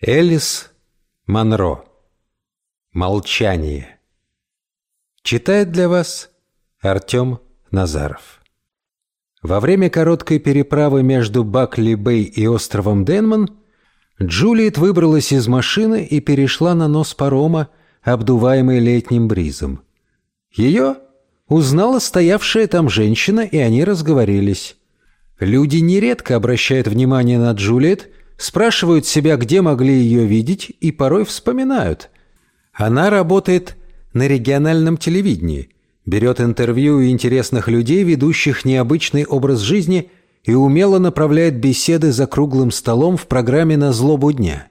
Элис Монро. Молчание. Читает для вас Артем Назаров. Во время короткой переправы между Бакли-Бэй и островом Денман Джулиет выбралась из машины и перешла на нос парома, обдуваемый летним бризом. Ее узнала стоявшая там женщина, и они разговорились. Люди нередко обращают внимание на Джулиет – спрашивают себя, где могли ее видеть, и порой вспоминают. Она работает на региональном телевидении, берет интервью у интересных людей, ведущих необычный образ жизни, и умело направляет беседы за круглым столом в программе «На злобу дня».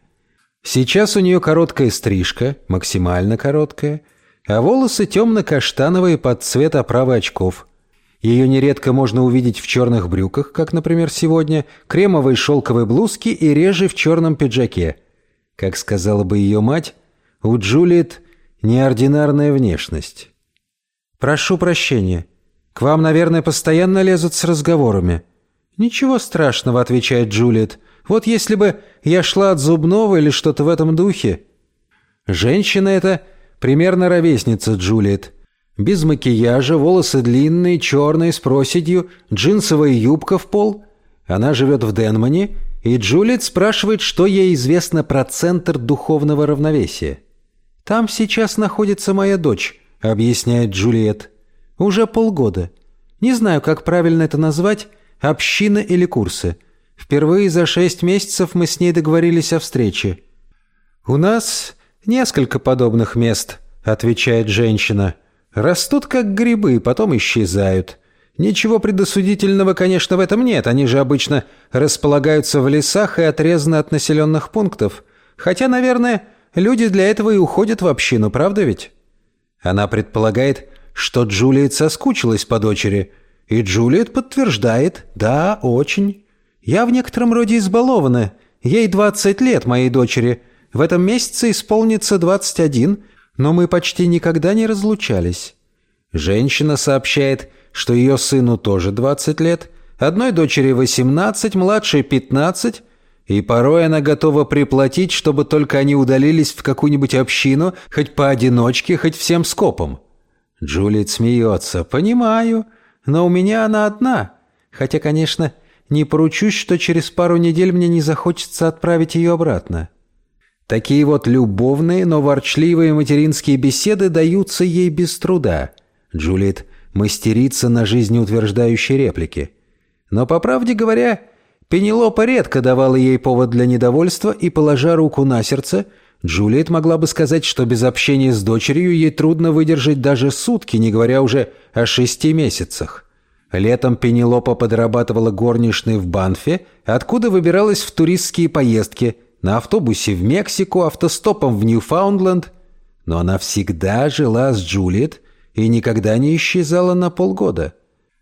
Сейчас у нее короткая стрижка, максимально короткая, а волосы темно-каштановые под цвет оправы очков – ее нередко можно увидеть в черных брюках, как, например, сегодня, кремовой шелковой блузке и реже в черном пиджаке. Как сказала бы ее мать, у Джулиет неординарная внешность. «Прошу прощения. К вам, наверное, постоянно лезут с разговорами». «Ничего страшного», — отвечает Джулиет. «Вот если бы я шла от зубного или что-то в этом духе». Женщина эта примерно ровесница Джулиет — без макияжа, волосы длинные, черные, с проседью, джинсовая юбка в пол. Она живет в Денмане, и Джулиет спрашивает, что ей известно про Центр духовного равновесия. «Там сейчас находится моя дочь», — объясняет Джулиет. «Уже полгода. Не знаю, как правильно это назвать, община или курсы. Впервые за шесть месяцев мы с ней договорились о встрече». «У нас несколько подобных мест», — отвечает женщина. — Растут как грибы, потом исчезают. Ничего предосудительного, конечно, в этом нет. Они же обычно располагаются в лесах и отрезаны от населенных пунктов. Хотя, наверное, люди для этого и уходят в общину, правда ведь? Она предполагает, что Джулиет соскучилась по дочери. И Джулиет подтверждает, да, очень. Я в некотором роде избалована. Ей 20 лет, моей дочери. В этом месяце исполнится 21, но мы почти никогда не разлучались. Женщина сообщает, что ее сыну тоже 20 лет, одной дочери 18, младшей 15, и порой она готова приплатить, чтобы только они удалились в какую-нибудь общину, хоть поодиночке, хоть всем скопом. Джулиет смеется. «Понимаю, но у меня она одна. Хотя, конечно, не поручусь, что через пару недель мне не захочется отправить ее обратно». Такие вот любовные, но ворчливые материнские беседы даются ей без труда. Джулиет мастерится на жизнеутверждающие реплики. Но, по правде говоря, Пенелопа редко давала ей повод для недовольства, и, положа руку на сердце, Джулиет могла бы сказать, что без общения с дочерью ей трудно выдержать даже сутки, не говоря уже о шести месяцах. Летом Пенелопа подрабатывала горничной в Банфе, откуда выбиралась в туристские поездки – на автобусе в Мексику, автостопом в Ньюфаундленд. Но она всегда жила с Джулиет и никогда не исчезала на полгода.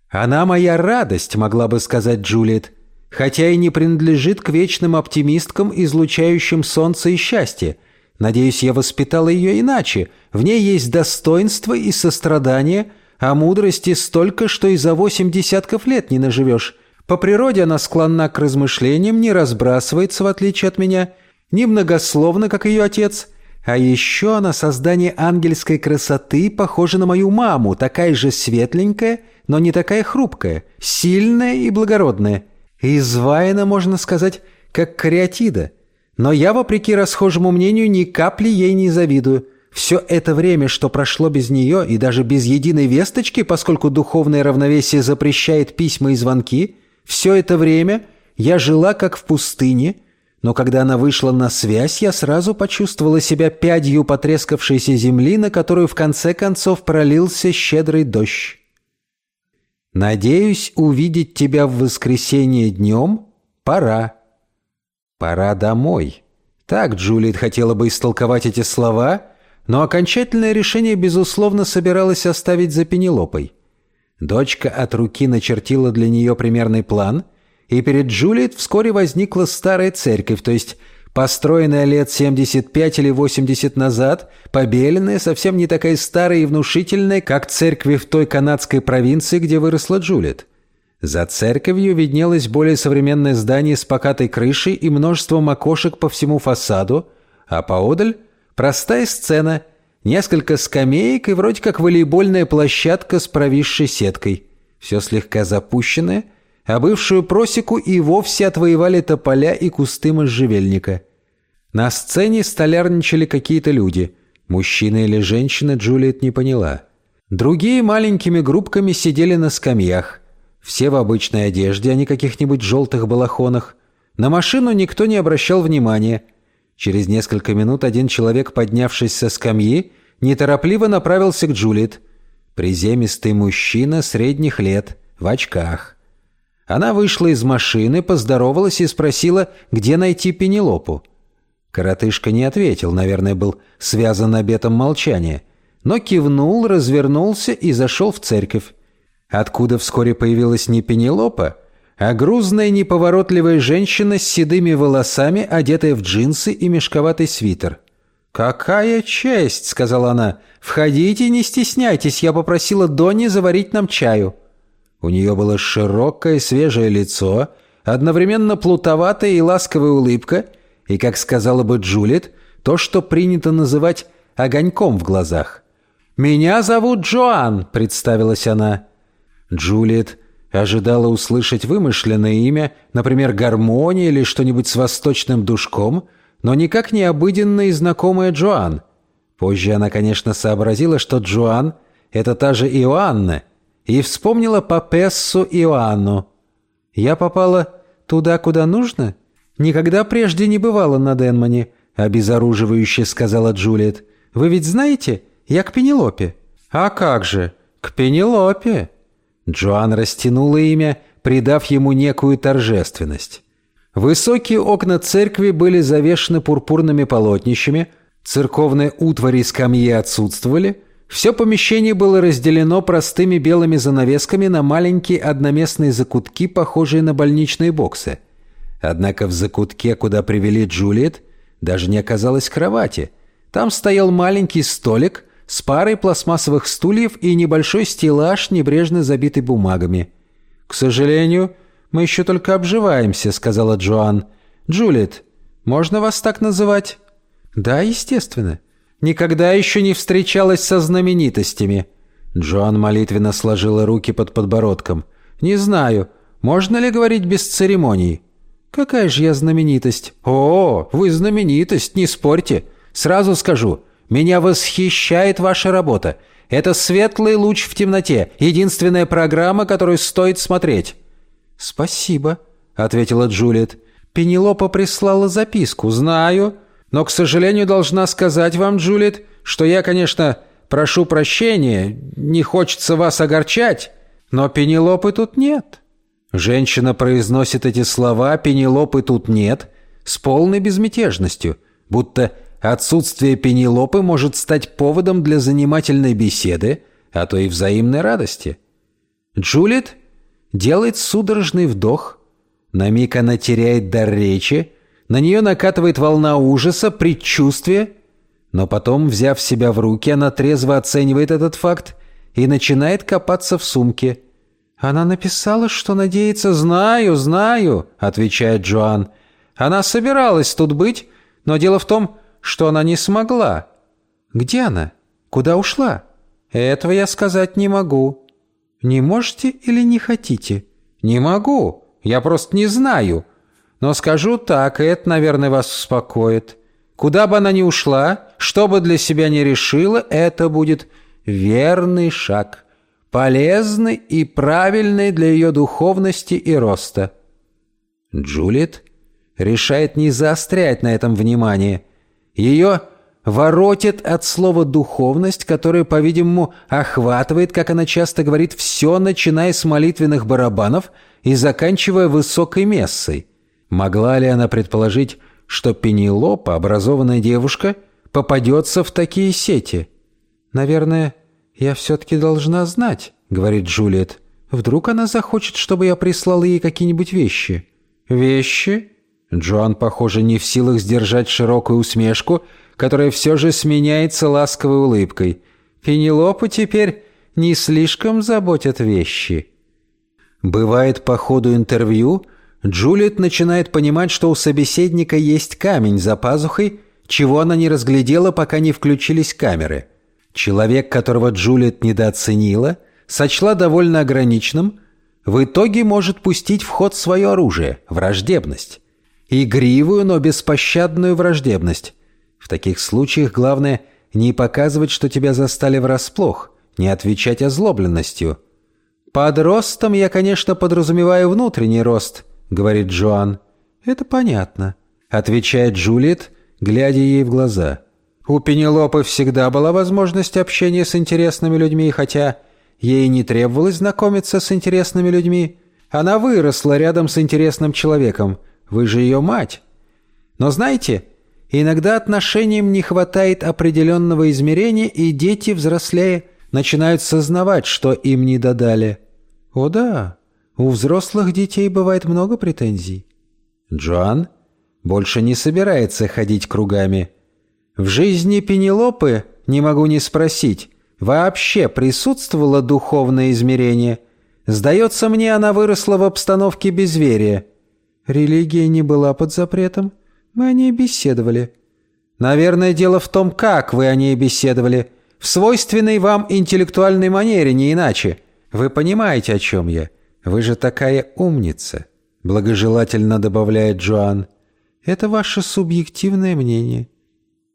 «Она моя радость», могла бы сказать Джулиет, хотя и не принадлежит к вечным оптимисткам, излучающим солнце и счастье. Надеюсь, я воспитала ее иначе. В ней есть достоинство и сострадание, а мудрости столько, что и за восемь десятков лет не наживешь. По природе она склонна к размышлениям, не разбрасывается, в отличие от меня, не многословно, как ее отец. А еще она создание ангельской красоты, похожа на мою маму, такая же светленькая, но не такая хрупкая, сильная и благородная. И изваяна, можно сказать, как кариатида. Но я, вопреки расхожему мнению, ни капли ей не завидую. Все это время, что прошло без нее, и даже без единой весточки, поскольку духовное равновесие запрещает письма и звонки – все это время я жила как в пустыне, но когда она вышла на связь, я сразу почувствовала себя пядью потрескавшейся земли, на которую в конце концов пролился щедрый дождь. «Надеюсь увидеть тебя в воскресенье днем. Пора. Пора домой». Так Джулиет хотела бы истолковать эти слова, но окончательное решение, безусловно, собиралась оставить за Пенелопой. Дочка от руки начертила для нее примерный план, и перед Джулиет вскоре возникла старая церковь, то есть построенная лет 75 или 80 назад, побеленная, совсем не такая старая и внушительная, как церкви в той канадской провинции, где выросла Джулиет. За церковью виднелось более современное здание с покатой крышей и множеством окошек по всему фасаду, а поодаль – простая сцена, несколько скамеек и вроде как волейбольная площадка с провисшей сеткой. Все слегка запущенное, а бывшую просеку и вовсе отвоевали тополя и кусты можжевельника. На сцене столярничали какие-то люди. Мужчина или женщина Джулиет не поняла. Другие маленькими группками сидели на скамьях. Все в обычной одежде, а не каких-нибудь желтых балахонах. На машину никто не обращал внимания. Через несколько минут один человек, поднявшись со скамьи, неторопливо направился к Джулиет. Приземистый мужчина средних лет, в очках. Она вышла из машины, поздоровалась и спросила, где найти Пенелопу. Коротышка не ответил, наверное, был связан обетом молчания, но кивнул, развернулся и зашел в церковь, откуда вскоре появилась не Пенелопа, а грузная неповоротливая женщина с седыми волосами, одетая в джинсы и мешковатый свитер. «Какая честь!» — сказала она. «Входите, не стесняйтесь, я попросила Донни заварить нам чаю». У нее было широкое свежее лицо, одновременно плутоватая и ласковая улыбка — и, как сказала бы Джулит, то, что принято называть огоньком в глазах. «Меня зовут Джоан», — представилась она. Джулиет ожидала услышать вымышленное имя, например, гармония или что-нибудь с восточным душком, но никак не обыденное и знакомое Джоан. Позже она, конечно, сообразила, что Джоан — это та же Иоанна, и вспомнила по Пессу Иоанну. «Я попала туда, куда нужно?» «Никогда прежде не бывало на Денмане», — обезоруживающе сказала Джулиет. «Вы ведь знаете, я к Пенелопе». «А как же, к Пенелопе?» Джоан растянула имя, придав ему некую торжественность. Высокие окна церкви были завешены пурпурными полотнищами, церковные утвари и скамьи отсутствовали, все помещение было разделено простыми белыми занавесками на маленькие одноместные закутки, похожие на больничные боксы. Однако в закутке, куда привели Джулиет, даже не оказалось кровати. Там стоял маленький столик с парой пластмассовых стульев и небольшой стеллаж, небрежно забитый бумагами. «К сожалению, мы еще только обживаемся», — сказала Джоан. «Джулиет, можно вас так называть?» «Да, естественно. Никогда еще не встречалась со знаменитостями». Джоан молитвенно сложила руки под подбородком. «Не знаю, можно ли говорить без церемоний?» «Какая же я знаменитость?» «О, вы знаменитость, не спорьте. Сразу скажу, меня восхищает ваша работа. Это светлый луч в темноте, единственная программа, которую стоит смотреть». «Спасибо», — ответила Джулиет. «Пенелопа прислала записку, знаю. Но, к сожалению, должна сказать вам, Джулиет, что я, конечно, прошу прощения, не хочется вас огорчать, но Пенелопы тут нет». Женщина произносит эти слова «Пенелопы тут нет» с полной безмятежностью, будто отсутствие Пенелопы может стать поводом для занимательной беседы, а то и взаимной радости. Джулит делает судорожный вдох, на миг она теряет дар речи, на нее накатывает волна ужаса, предчувствия, но потом, взяв себя в руки, она трезво оценивает этот факт и начинает копаться в сумке – «Она написала, что надеется...» «Знаю, знаю», — отвечает Джоан. «Она собиралась тут быть, но дело в том, что она не смогла». «Где она? Куда ушла?» «Этого я сказать не могу». «Не можете или не хотите?» «Не могу. Я просто не знаю. Но скажу так, и это, наверное, вас успокоит. Куда бы она ни ушла, что бы для себя ни решила, это будет верный шаг» полезны и правильны для ее духовности и роста. Джулит решает не заострять на этом внимание. Ее воротит от слова «духовность», которое, по-видимому, охватывает, как она часто говорит, все, начиная с молитвенных барабанов и заканчивая высокой мессой. Могла ли она предположить, что Пенелопа, образованная девушка, попадется в такие сети? Наверное, «Я все-таки должна знать», — говорит Джулиет. «Вдруг она захочет, чтобы я прислал ей какие-нибудь вещи?» «Вещи?» Джоан, похоже, не в силах сдержать широкую усмешку, которая все же сменяется ласковой улыбкой. «Пенелопу теперь не слишком заботят вещи». Бывает, по ходу интервью Джулиет начинает понимать, что у собеседника есть камень за пазухой, чего она не разглядела, пока не включились камеры. Человек, которого Джулиет недооценила, сочла довольно ограниченным, в итоге может пустить в ход свое оружие – враждебность. Игривую, но беспощадную враждебность. В таких случаях главное не показывать, что тебя застали врасплох, не отвечать озлобленностью – «Под ростом я, конечно, подразумеваю внутренний рост», — говорит Джоан. «Это понятно», — отвечает Джулиет, глядя ей в глаза. У Пенелопы всегда была возможность общения с интересными людьми, хотя ей не требовалось знакомиться с интересными людьми. Она выросла рядом с интересным человеком. Вы же ее мать. Но знаете, иногда отношениям не хватает определенного измерения, и дети, взрослея, начинают сознавать, что им не додали. «О да, у взрослых детей бывает много претензий». Джоан больше не собирается ходить кругами. В жизни Пенелопы, не могу не спросить, вообще присутствовало духовное измерение? Сдается мне, она выросла в обстановке безверия. Религия не была под запретом. Мы о ней беседовали. Наверное, дело в том, как вы о ней беседовали. В свойственной вам интеллектуальной манере, не иначе. Вы понимаете, о чем я? Вы же такая умница!» Благожелательно добавляет Джоан. «Это ваше субъективное мнение».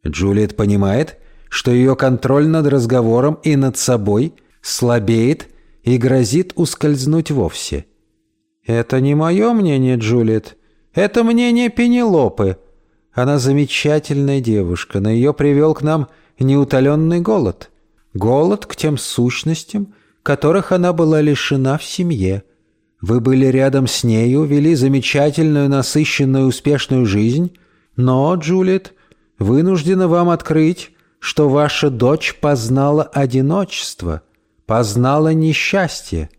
Джулиет понимает, что ее контроль над разговором и над собой слабеет и грозит ускользнуть вовсе. «Это не мое мнение, Джулиет. Это мнение Пенелопы. Она замечательная девушка, но ее привел к нам неутоленный голод. Голод к тем сущностям, которых она была лишена в семье. Вы были рядом с нею, вели замечательную, насыщенную, успешную жизнь, но, Джулиет, вынуждена вам открыть, что ваша дочь познала одиночество, познала несчастье.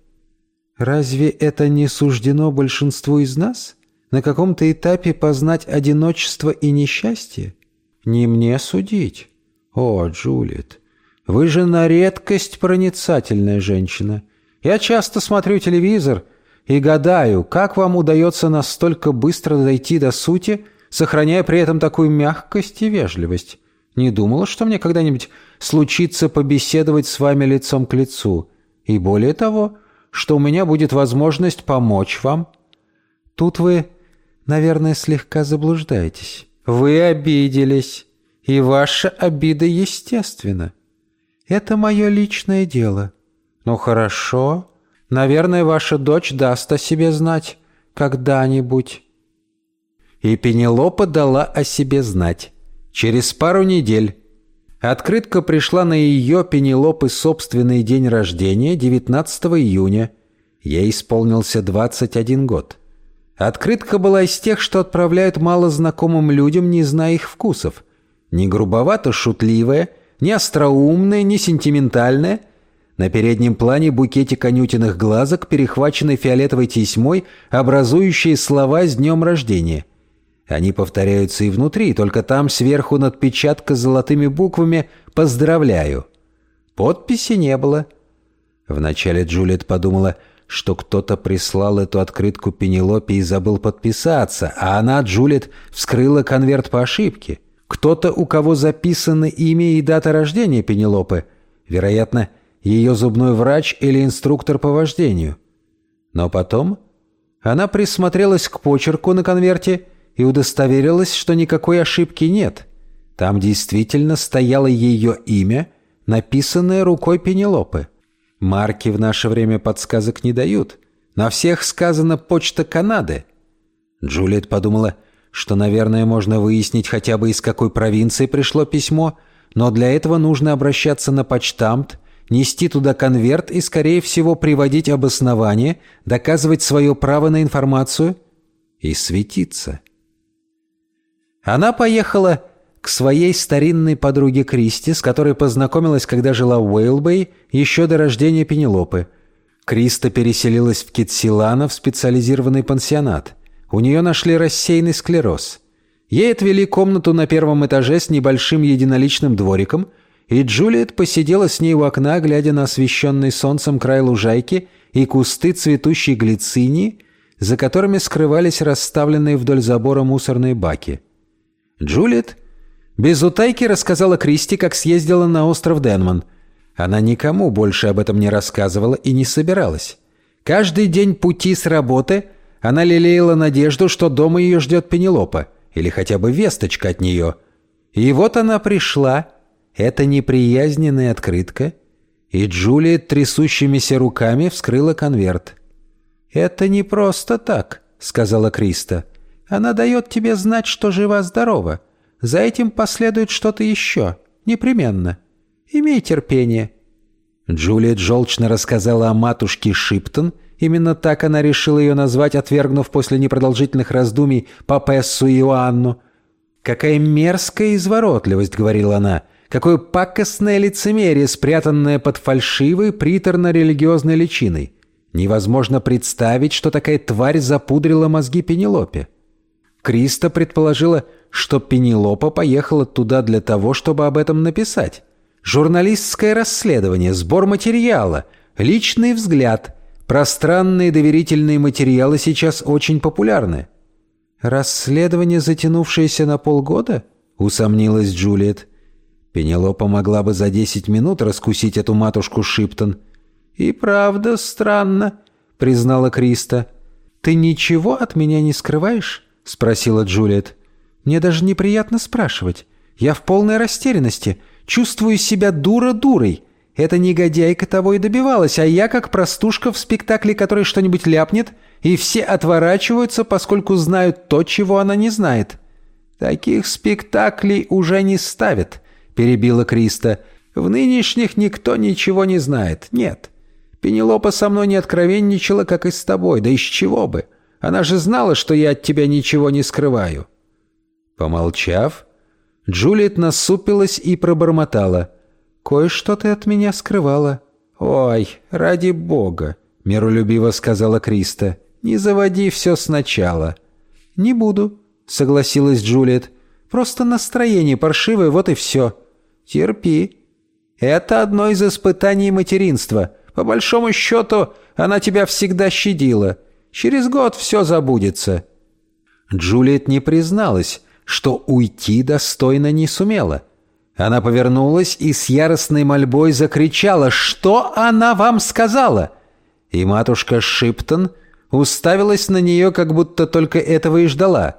Разве это не суждено большинству из нас? На каком-то этапе познать одиночество и несчастье? Не мне судить. О, Джулиет, вы же на редкость проницательная женщина. Я часто смотрю телевизор и гадаю, как вам удается настолько быстро дойти до сути, сохраняя при этом такую мягкость и вежливость. Не думала, что мне когда-нибудь случится побеседовать с вами лицом к лицу. И более того, что у меня будет возможность помочь вам. Тут вы, наверное, слегка заблуждаетесь. Вы обиделись, и ваша обида естественна. Это мое личное дело. Ну хорошо. Наверное, ваша дочь даст о себе знать когда-нибудь. И Пенелопа дала о себе знать. Через пару недель. Открытка пришла на ее Пенелопы собственный день рождения, 19 июня. Ей исполнился 21 год. Открытка была из тех, что отправляют малознакомым людям, не зная их вкусов. Не грубовато шутливая – не остроумная, не сентиментальная. На переднем плане букетик анютиных глазок, перехваченный фиолетовой тесьмой, образующие слова с днем рождения. Они повторяются и внутри, только там сверху надпечатка с золотыми буквами «Поздравляю». Подписи не было. Вначале Джулиет подумала, что кто-то прислал эту открытку Пенелопе и забыл подписаться, а она, Джулиет, вскрыла конверт по ошибке. Кто-то, у кого записаны имя и дата рождения Пенелопы. Вероятно, ее зубной врач или инструктор по вождению. Но потом она присмотрелась к почерку на конверте и удостоверилась, что никакой ошибки нет. Там действительно стояло ее имя, написанное рукой Пенелопы. Марки в наше время подсказок не дают. На всех сказано «Почта Канады». Джулиет подумала – что, наверное, можно выяснить хотя бы из какой провинции пришло письмо, но для этого нужно обращаться на почтамт, нести туда конверт и, скорее всего, приводить обоснование, доказывать свое право на информацию и светиться. Она поехала к своей старинной подруге Кристи, с которой познакомилась, когда жила в Уэйлбэй, еще до рождения Пенелопы. Криста переселилась в Китсилана в специализированный пансионат – у нее нашли рассеянный склероз. Ей отвели комнату на первом этаже с небольшим единоличным двориком, и Джулиет посидела с ней у окна, глядя на освещенный солнцем край лужайки и кусты цветущей глицинии, за которыми скрывались расставленные вдоль забора мусорные баки. Джулиет без утайки рассказала Кристи, как съездила на остров Денман. Она никому больше об этом не рассказывала и не собиралась. Каждый день пути с работы она лелеяла надежду, что дома ее ждет Пенелопа, или хотя бы весточка от нее. И вот она пришла, эта неприязненная открытка, и Джулия трясущимися руками вскрыла конверт. «Это не просто так», — сказала Криста. «Она дает тебе знать, что жива-здорова. За этим последует что-то еще. Непременно. Имей терпение». Джулиет желчно рассказала о матушке Шиптон. Именно так она решила ее назвать, отвергнув после непродолжительных раздумий Папессу Иоанну. «Какая мерзкая изворотливость», — говорила она. «Какое пакостное лицемерие, спрятанное под фальшивой, приторно-религиозной личиной. Невозможно представить, что такая тварь запудрила мозги Пенелопе». Криста предположила, что Пенелопа поехала туда для того, чтобы об этом написать. Журналистское расследование, сбор материала, личный взгляд. Пространные доверительные материалы сейчас очень популярны. «Расследование, затянувшееся на полгода?» — усомнилась Джулиет. Пенелопа могла бы за десять минут раскусить эту матушку Шиптон. «И правда странно», — признала Криста. «Ты ничего от меня не скрываешь?» — спросила Джулиет. «Мне даже неприятно спрашивать. Я в полной растерянности. Чувствую себя дура-дурой. Эта негодяйка того и добивалась, а я как простушка в спектакле, который что-нибудь ляпнет, и все отворачиваются, поскольку знают то, чего она не знает». «Таких спектаклей уже не ставят», — перебила Криста. «В нынешних никто ничего не знает. Нет. Пенелопа со мной не откровенничала, как и с тобой. Да из чего бы? Она же знала, что я от тебя ничего не скрываю». Помолчав, Джулиет насупилась и пробормотала. «Кое-что ты от меня скрывала». «Ой, ради бога», — миролюбиво сказала Криста. «Не заводи все сначала». «Не буду», — согласилась Джулиет. «Просто настроение паршивое, вот и все». «Терпи. Это одно из испытаний материнства. По большому счету, она тебя всегда щадила. Через год все забудется». Джулиет не призналась, что уйти достойно не сумела. Она повернулась и с яростной мольбой закричала «Что она вам сказала?» И матушка Шиптон уставилась на нее, как будто только этого и ждала.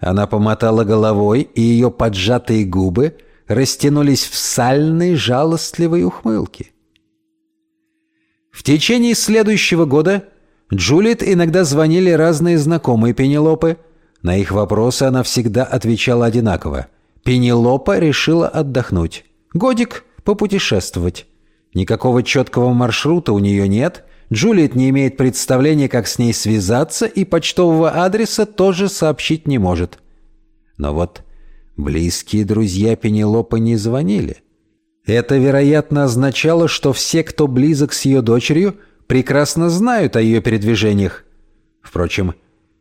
Она помотала головой, и ее поджатые губы растянулись в сальной жалостливой ухмылке. В течение следующего года Джулиет иногда звонили разные знакомые Пенелопы – на их вопросы она всегда отвечала одинаково. Пенелопа решила отдохнуть. Годик попутешествовать. Никакого четкого маршрута у нее нет. Джулиет не имеет представления, как с ней связаться, и почтового адреса тоже сообщить не может. Но вот близкие друзья Пенелопы не звонили. Это, вероятно, означало, что все, кто близок с ее дочерью, прекрасно знают о ее передвижениях. Впрочем,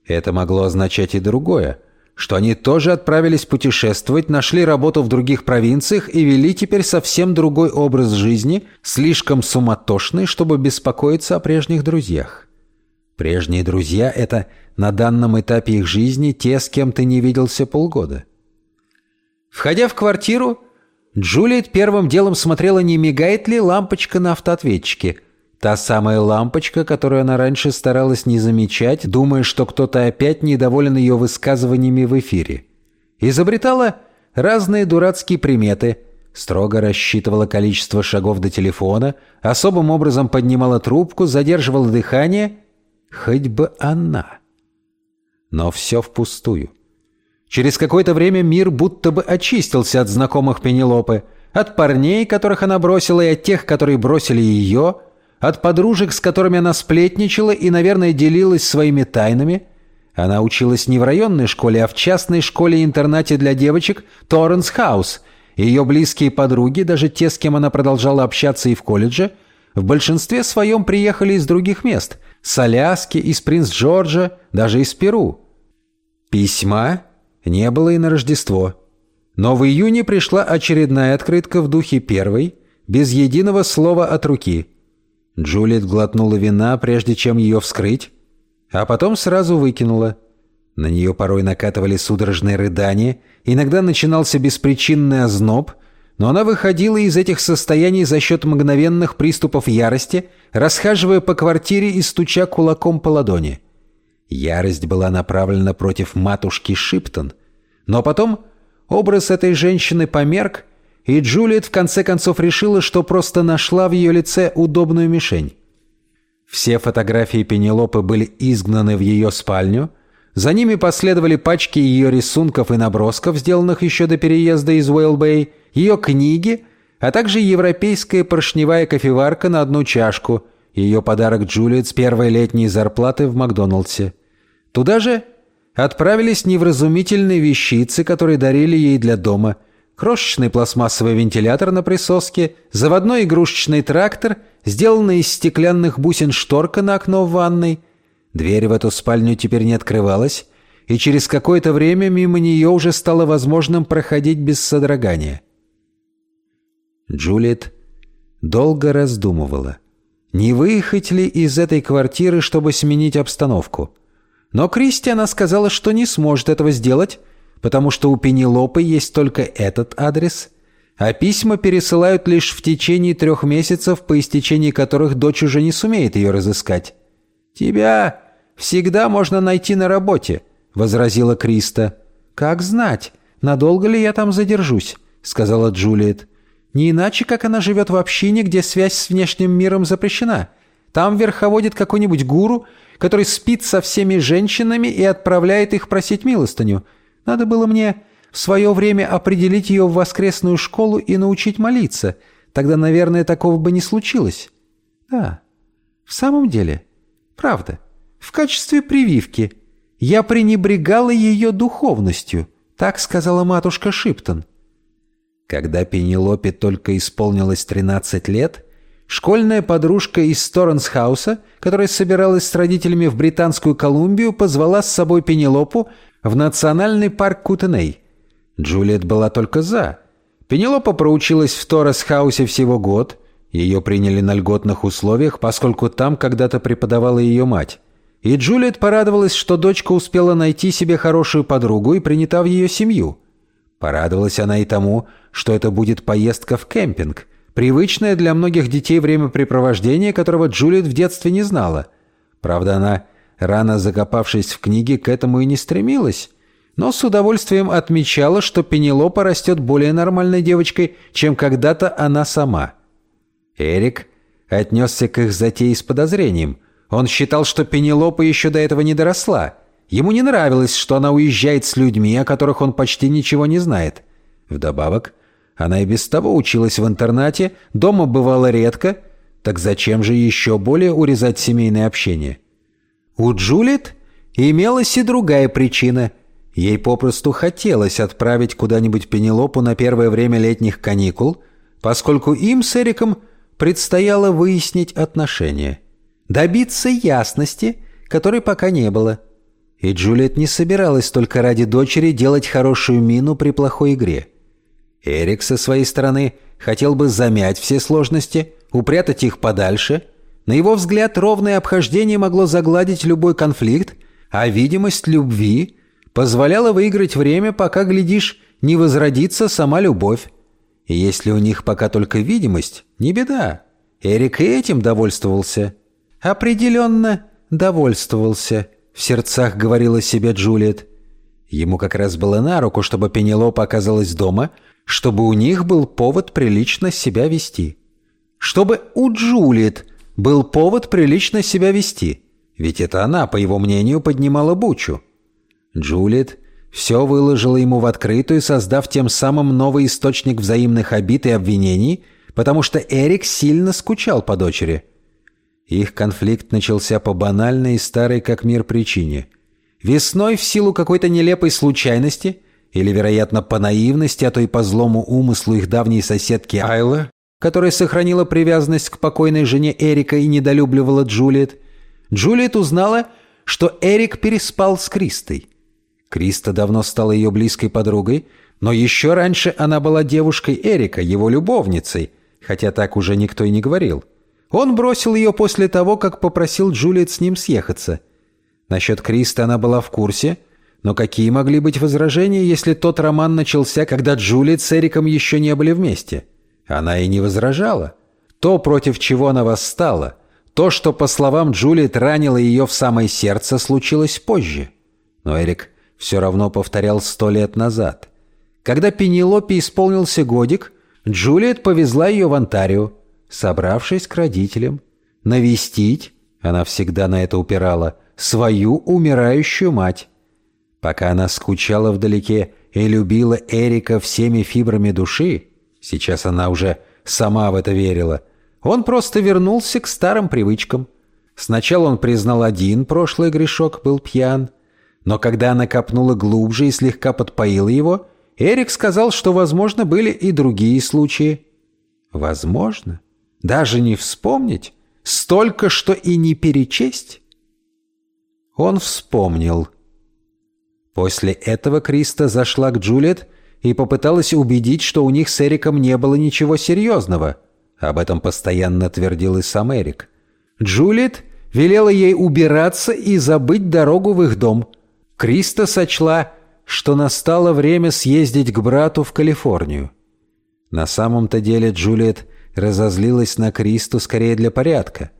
это могло означать и другое, что они тоже отправились путешествовать, нашли работу в других провинциях и вели теперь совсем другой образ жизни, слишком суматошный, чтобы беспокоиться о прежних друзьях. Прежние друзья — это на данном этапе их жизни те, с кем ты не виделся полгода. Входя в квартиру, Джулиет первым делом смотрела, не мигает ли лампочка на автоответчике — Та самая лампочка, которую она раньше старалась не замечать, думая, что кто-то опять недоволен ее высказываниями в эфире. Изобретала разные дурацкие приметы, строго рассчитывала количество шагов до телефона, особым образом поднимала трубку, задерживала дыхание. Хоть бы она. Но все впустую. Через какое-то время мир будто бы очистился от знакомых Пенелопы, от парней, которых она бросила, и от тех, которые бросили ее — от подружек, с которыми она сплетничала и, наверное, делилась своими тайнами. Она училась не в районной школе, а в частной школе-интернате для девочек Торренс Хаус. Ее близкие подруги, даже те, с кем она продолжала общаться и в колледже, в большинстве своем приехали из других мест – с Аляски, из Принц-Джорджа, даже из Перу. Письма не было и на Рождество. Но в июне пришла очередная открытка в духе первой, без единого слова от руки – Джулиет глотнула вина, прежде чем ее вскрыть, а потом сразу выкинула. На нее порой накатывали судорожные рыдания, иногда начинался беспричинный озноб, но она выходила из этих состояний за счет мгновенных приступов ярости, расхаживая по квартире и стуча кулаком по ладони. Ярость была направлена против матушки Шиптон, но потом образ этой женщины померк, и Джулиет в конце концов решила, что просто нашла в ее лице удобную мишень. Все фотографии Пенелопы были изгнаны в ее спальню, за ними последовали пачки ее рисунков и набросков, сделанных еще до переезда из Уэлбэй, ее книги, а также европейская поршневая кофеварка на одну чашку, ее подарок Джулиет с первой летней зарплаты в Макдоналдсе. Туда же отправились невразумительные вещицы, которые дарили ей для дома – крошечный пластмассовый вентилятор на присоске, заводной игрушечный трактор, сделанный из стеклянных бусин шторка на окно в ванной. Дверь в эту спальню теперь не открывалась, и через какое-то время мимо нее уже стало возможным проходить без содрогания. Джулиет долго раздумывала, не выехать ли из этой квартиры, чтобы сменить обстановку. Но Кристи она сказала, что не сможет этого сделать, потому что у Пенелопы есть только этот адрес, а письма пересылают лишь в течение трех месяцев, по истечении которых дочь уже не сумеет ее разыскать. «Тебя всегда можно найти на работе», — возразила Криста. «Как знать, надолго ли я там задержусь», — сказала Джулиет. «Не иначе, как она живет в общине, где связь с внешним миром запрещена. Там верховодит какой-нибудь гуру, который спит со всеми женщинами и отправляет их просить милостыню. Надо было мне в свое время определить ее в воскресную школу и научить молиться. Тогда, наверное, такого бы не случилось. Да, в самом деле, правда, в качестве прививки. Я пренебрегала ее духовностью, так сказала матушка Шиптон. Когда Пенелопе только исполнилось 13 лет, школьная подружка из Сторенсхауса, которая собиралась с родителями в Британскую Колумбию, позвала с собой Пенелопу в национальный парк Кутеней. Джулиет была только «за». Пенелопа проучилась в Торрес-хаусе всего год. Ее приняли на льготных условиях, поскольку там когда-то преподавала ее мать. И Джулиет порадовалась, что дочка успела найти себе хорошую подругу и принята в ее семью. Порадовалась она и тому, что это будет поездка в кемпинг, привычное для многих детей времяпрепровождение, которого Джулиет в детстве не знала. Правда, она рано закопавшись в книге, к этому и не стремилась, но с удовольствием отмечала, что Пенелопа растет более нормальной девочкой, чем когда-то она сама. Эрик отнесся к их затее с подозрением. Он считал, что Пенелопа еще до этого не доросла. Ему не нравилось, что она уезжает с людьми, о которых он почти ничего не знает. Вдобавок, она и без того училась в интернате, дома бывала редко, так зачем же еще более урезать семейное общение? У Джулит имелась и другая причина. Ей попросту хотелось отправить куда-нибудь Пенелопу на первое время летних каникул, поскольку им с Эриком предстояло выяснить отношения. Добиться ясности, которой пока не было. И Джулиет не собиралась только ради дочери делать хорошую мину при плохой игре. Эрик со своей стороны хотел бы замять все сложности, упрятать их подальше – на его взгляд, ровное обхождение могло загладить любой конфликт, а видимость любви позволяла выиграть время, пока, глядишь, не возродится сама любовь. И если у них пока только видимость, не беда. Эрик и этим довольствовался. «Определенно довольствовался», — в сердцах говорила себе Джулиет. Ему как раз было на руку, чтобы Пенелопа оказалась дома, чтобы у них был повод прилично себя вести. Чтобы у Джулиет был повод прилично себя вести, ведь это она, по его мнению, поднимала бучу. Джулиет все выложила ему в открытую, создав тем самым новый источник взаимных обид и обвинений, потому что Эрик сильно скучал по дочери. Их конфликт начался по банальной и старой как мир причине. Весной в силу какой-то нелепой случайности, или, вероятно, по наивности, а то и по злому умыслу их давней соседки Айла, которая сохранила привязанность к покойной жене Эрика и недолюбливала Джулиет, Джулиет узнала, что Эрик переспал с Кристой. Криста давно стала ее близкой подругой, но еще раньше она была девушкой Эрика, его любовницей, хотя так уже никто и не говорил. Он бросил ее после того, как попросил Джулиет с ним съехаться. Насчет Криста она была в курсе, но какие могли быть возражения, если тот роман начался, когда Джулиет с Эриком еще не были вместе? Она и не возражала. То, против чего она восстала, то, что, по словам Джулиет, ранило ее в самое сердце, случилось позже. Но Эрик все равно повторял сто лет назад. Когда Пенелопе исполнился годик, Джулиет повезла ее в Онтарио, собравшись к родителям, навестить, она всегда на это упирала, свою умирающую мать. Пока она скучала вдалеке и любила Эрика всеми фибрами души, сейчас она уже сама в это верила, он просто вернулся к старым привычкам. Сначала он признал один прошлый грешок, был пьян, но когда она копнула глубже и слегка подпоила его, Эрик сказал, что, возможно, были и другие случаи. Возможно? Даже не вспомнить? Столько, что и не перечесть? Он вспомнил. После этого Криста зашла к Джулиет и попыталась убедить, что у них с Эриком не было ничего серьезного. Об этом постоянно твердил и сам Эрик. Джулиет велела ей убираться и забыть дорогу в их дом. Криста сочла, что настало время съездить к брату в Калифорнию. На самом-то деле Джулиет разозлилась на Кристу скорее для порядка.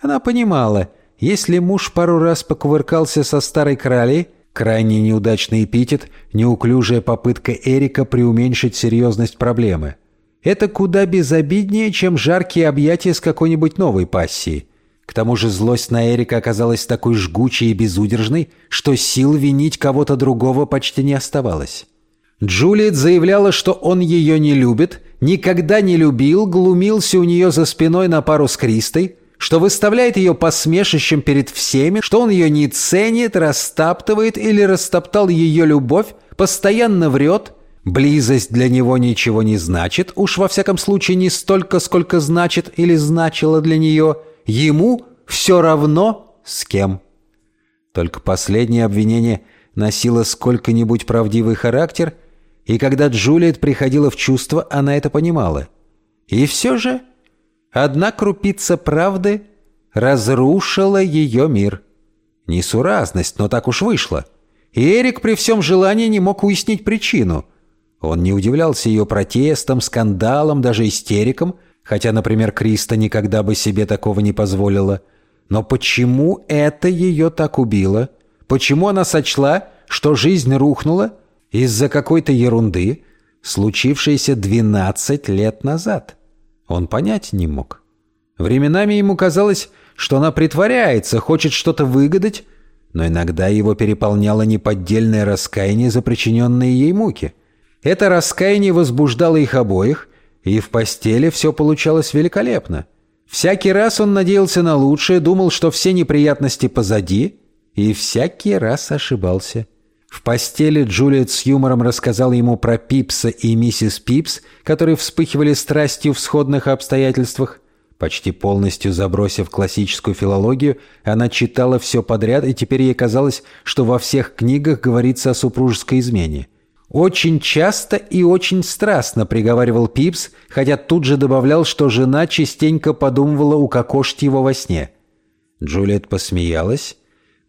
Она понимала, если муж пару раз покувыркался со старой королей, крайне неудачный эпитет, неуклюжая попытка Эрика преуменьшить серьезность проблемы. Это куда безобиднее, чем жаркие объятия с какой-нибудь новой пассией. К тому же злость на Эрика оказалась такой жгучей и безудержной, что сил винить кого-то другого почти не оставалось. Джулиет заявляла, что он ее не любит, никогда не любил, глумился у нее за спиной на пару с Кристой, что выставляет ее посмешищем перед всеми, что он ее не ценит, растаптывает или растоптал ее любовь, постоянно врет. Близость для него ничего не значит, уж во всяком случае не столько, сколько значит или значило для нее – Ему все равно с кем. Только последнее обвинение носило сколько-нибудь правдивый характер, и когда Джулиет приходила в чувство, она это понимала. И все же одна крупица правды разрушила ее мир. Несуразность, но так уж вышло. И Эрик при всем желании не мог уяснить причину. Он не удивлялся ее протестам, скандалам, даже истерикам, хотя, например, Криста никогда бы себе такого не позволила. Но почему это ее так убило? Почему она сочла, что жизнь рухнула из-за какой-то ерунды, случившейся 12 лет назад? Он понять не мог. Временами ему казалось, что она притворяется, хочет что-то выгадать, но иногда его переполняло неподдельное раскаяние за причиненные ей муки. Это раскаяние возбуждало их обоих, и в постели все получалось великолепно. Всякий раз он надеялся на лучшее, думал, что все неприятности позади, и всякий раз ошибался. В постели Джулиет с юмором рассказал ему про Пипса и миссис Пипс, которые вспыхивали страстью в сходных обстоятельствах. Почти полностью забросив классическую филологию, она читала все подряд, и теперь ей казалось, что во всех книгах говорится о супружеской измене. «Очень часто и очень страстно», — приговаривал Пипс, хотя тут же добавлял, что жена частенько подумывала укокошить его во сне. Джулиет посмеялась,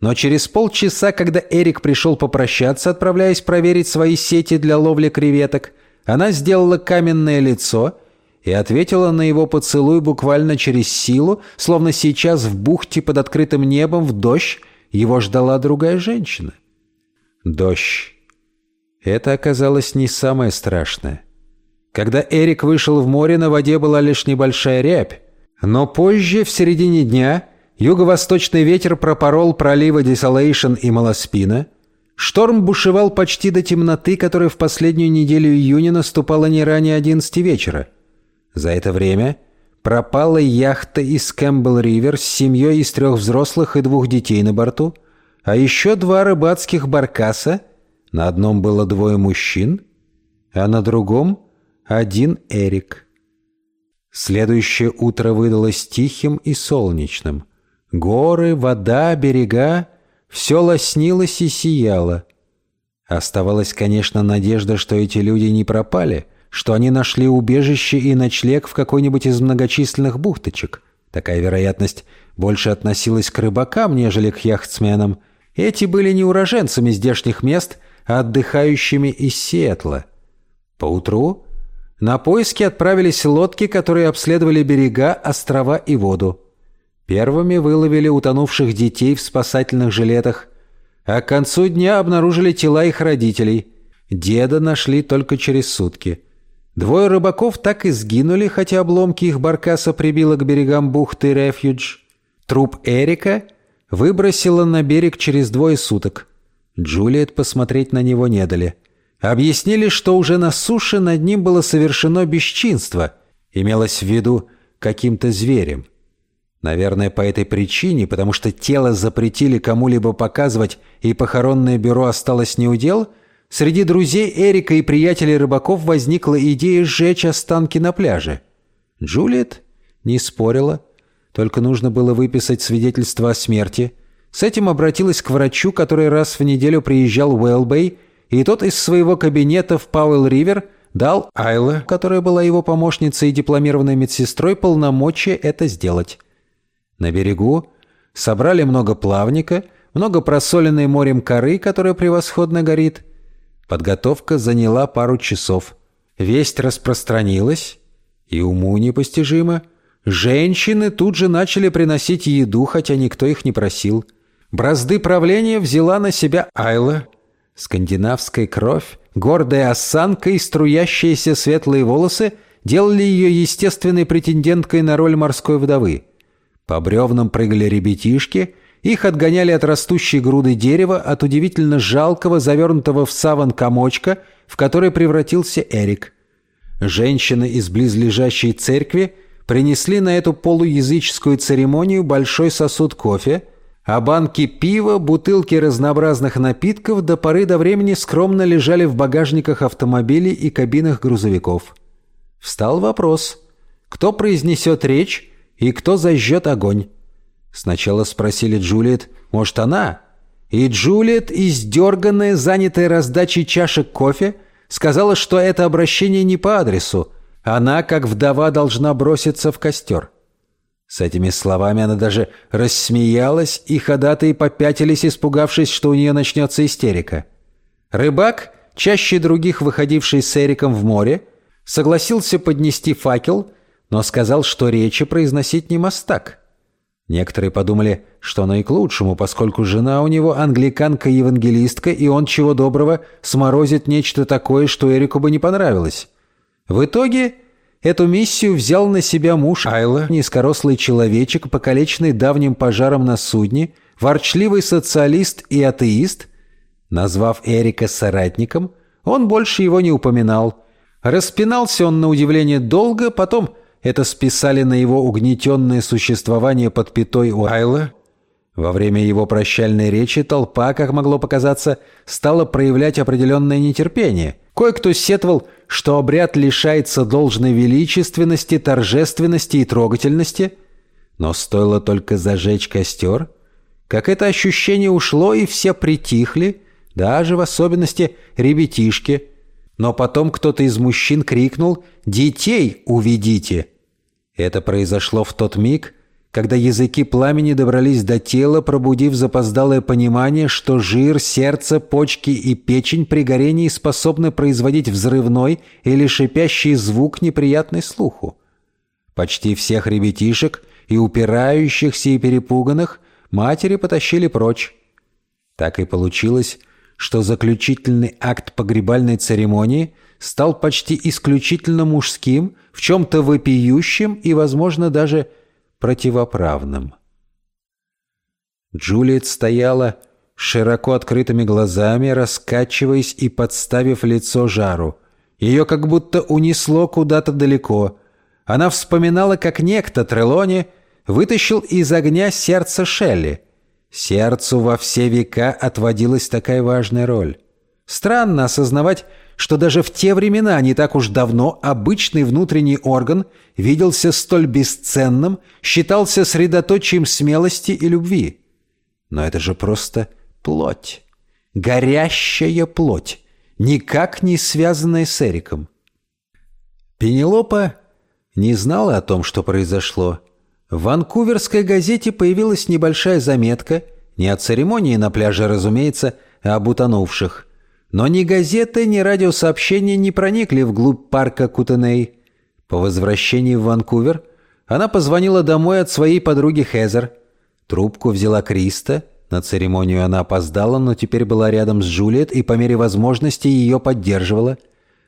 но через полчаса, когда Эрик пришел попрощаться, отправляясь проверить свои сети для ловли креветок, она сделала каменное лицо и ответила на его поцелуй буквально через силу, словно сейчас в бухте под открытым небом в дождь его ждала другая женщина. Дождь. Это оказалось не самое страшное. Когда Эрик вышел в море, на воде была лишь небольшая рябь. Но позже, в середине дня, юго-восточный ветер пропорол проливы Десолейшн и Малоспина. Шторм бушевал почти до темноты, которая в последнюю неделю июня наступала не ранее 11 вечера. За это время пропала яхта из Кэмпбелл-Ривер с семьей из трех взрослых и двух детей на борту, а еще два рыбацких баркаса — на одном было двое мужчин, а на другом — один Эрик. Следующее утро выдалось тихим и солнечным. Горы, вода, берега — все лоснилось и сияло. Оставалась, конечно, надежда, что эти люди не пропали, что они нашли убежище и ночлег в какой-нибудь из многочисленных бухточек. Такая вероятность больше относилась к рыбакам, нежели к яхтсменам. Эти были не уроженцами здешних мест, а отдыхающими из Сиэтла. Поутру на поиски отправились лодки, которые обследовали берега, острова и воду. Первыми выловили утонувших детей в спасательных жилетах, а к концу дня обнаружили тела их родителей. Деда нашли только через сутки. Двое рыбаков так и сгинули, хотя обломки их баркаса прибило к берегам бухты Рефьюдж. Труп Эрика выбросило на берег через двое суток. Джулиет посмотреть на него не дали. Объяснили, что уже на суше над ним было совершено бесчинство, имелось в виду каким-то зверем. Наверное, по этой причине, потому что тело запретили кому-либо показывать и похоронное бюро осталось неудел, среди друзей Эрика и приятелей рыбаков возникла идея сжечь останки на пляже. Джулиет не спорила, только нужно было выписать свидетельство о смерти. С этим обратилась к врачу, который раз в неделю приезжал в Уэлбэй, и тот из своего кабинета в Пауэлл-Ривер дал Айла, которая была его помощницей и дипломированной медсестрой, полномочия это сделать. На берегу собрали много плавника, много просоленной морем коры, которая превосходно горит. Подготовка заняла пару часов. Весть распространилась, и уму непостижимо. Женщины тут же начали приносить еду, хотя никто их не просил. Бразды правления взяла на себя Айла. Скандинавская кровь, гордая осанка и струящиеся светлые волосы делали ее естественной претенденткой на роль морской вдовы. По бревнам прыгали ребятишки, их отгоняли от растущей груды дерева, от удивительно жалкого, завернутого в саван комочка, в который превратился Эрик. Женщины из близлежащей церкви принесли на эту полуязыческую церемонию большой сосуд кофе, а банки пива, бутылки разнообразных напитков до поры до времени скромно лежали в багажниках автомобилей и кабинах грузовиков. Встал вопрос, кто произнесет речь, и кто зажжет огонь?» Сначала спросили Джулиет, может, она? И Джулиет, издерганная, занятая раздачей чашек кофе, сказала, что это обращение не по адресу. Она, как вдова, должна броситься в костер. С этими словами она даже рассмеялась, и ходатые попятились, испугавшись, что у нее начнется истерика. Рыбак, чаще других выходивший с Эриком в море, согласился поднести факел — но сказал, что речи произносить не мастак. Некоторые подумали, что оно и к лучшему, поскольку жена у него англиканка-евангелистка, и он, чего доброго, сморозит нечто такое, что Эрику бы не понравилось. В итоге эту миссию взял на себя муж Айла, низкорослый человечек, покалеченный давним пожаром на судне, ворчливый социалист и атеист. Назвав Эрика соратником, он больше его не упоминал. Распинался он на удивление долго, потом это списали на его угнетенное существование под пятой Уайла. Во время его прощальной речи толпа, как могло показаться, стала проявлять определенное нетерпение. Кое-кто сетовал, что обряд лишается должной величественности, торжественности и трогательности. Но стоило только зажечь костер, как это ощущение ушло, и все притихли, даже в особенности ребятишки. Но потом кто-то из мужчин крикнул «Детей уведите!» Это произошло в тот миг, когда языки пламени добрались до тела, пробудив запоздалое понимание, что жир, сердце, почки и печень при горении способны производить взрывной или шипящий звук, неприятный слуху. Почти всех ребятишек и упирающихся и перепуганных матери потащили прочь. Так и получилось, что заключительный акт погребальной церемонии стал почти исключительно мужским, в чем-то вопиющим и, возможно, даже противоправным. Джулиет стояла широко открытыми глазами, раскачиваясь и подставив лицо жару. Ее как будто унесло куда-то далеко. Она вспоминала, как некто Трелони вытащил из огня сердце Шелли. Сердцу во все века отводилась такая важная роль. Странно осознавать, что даже в те времена, не так уж давно, обычный внутренний орган виделся столь бесценным, считался средоточием смелости и любви. Но это же просто плоть. Горящая плоть, никак не связанная с Эриком. Пенелопа не знала о том, что произошло. В Ванкуверской газете появилась небольшая заметка, не о церемонии на пляже, разумеется, а об утонувших. Но ни газеты, ни радиосообщения не проникли вглубь парка Кутеней. По возвращении в Ванкувер она позвонила домой от своей подруги Хезер. Трубку взяла Криста. На церемонию она опоздала, но теперь была рядом с Джулиет и по мере возможности ее поддерживала.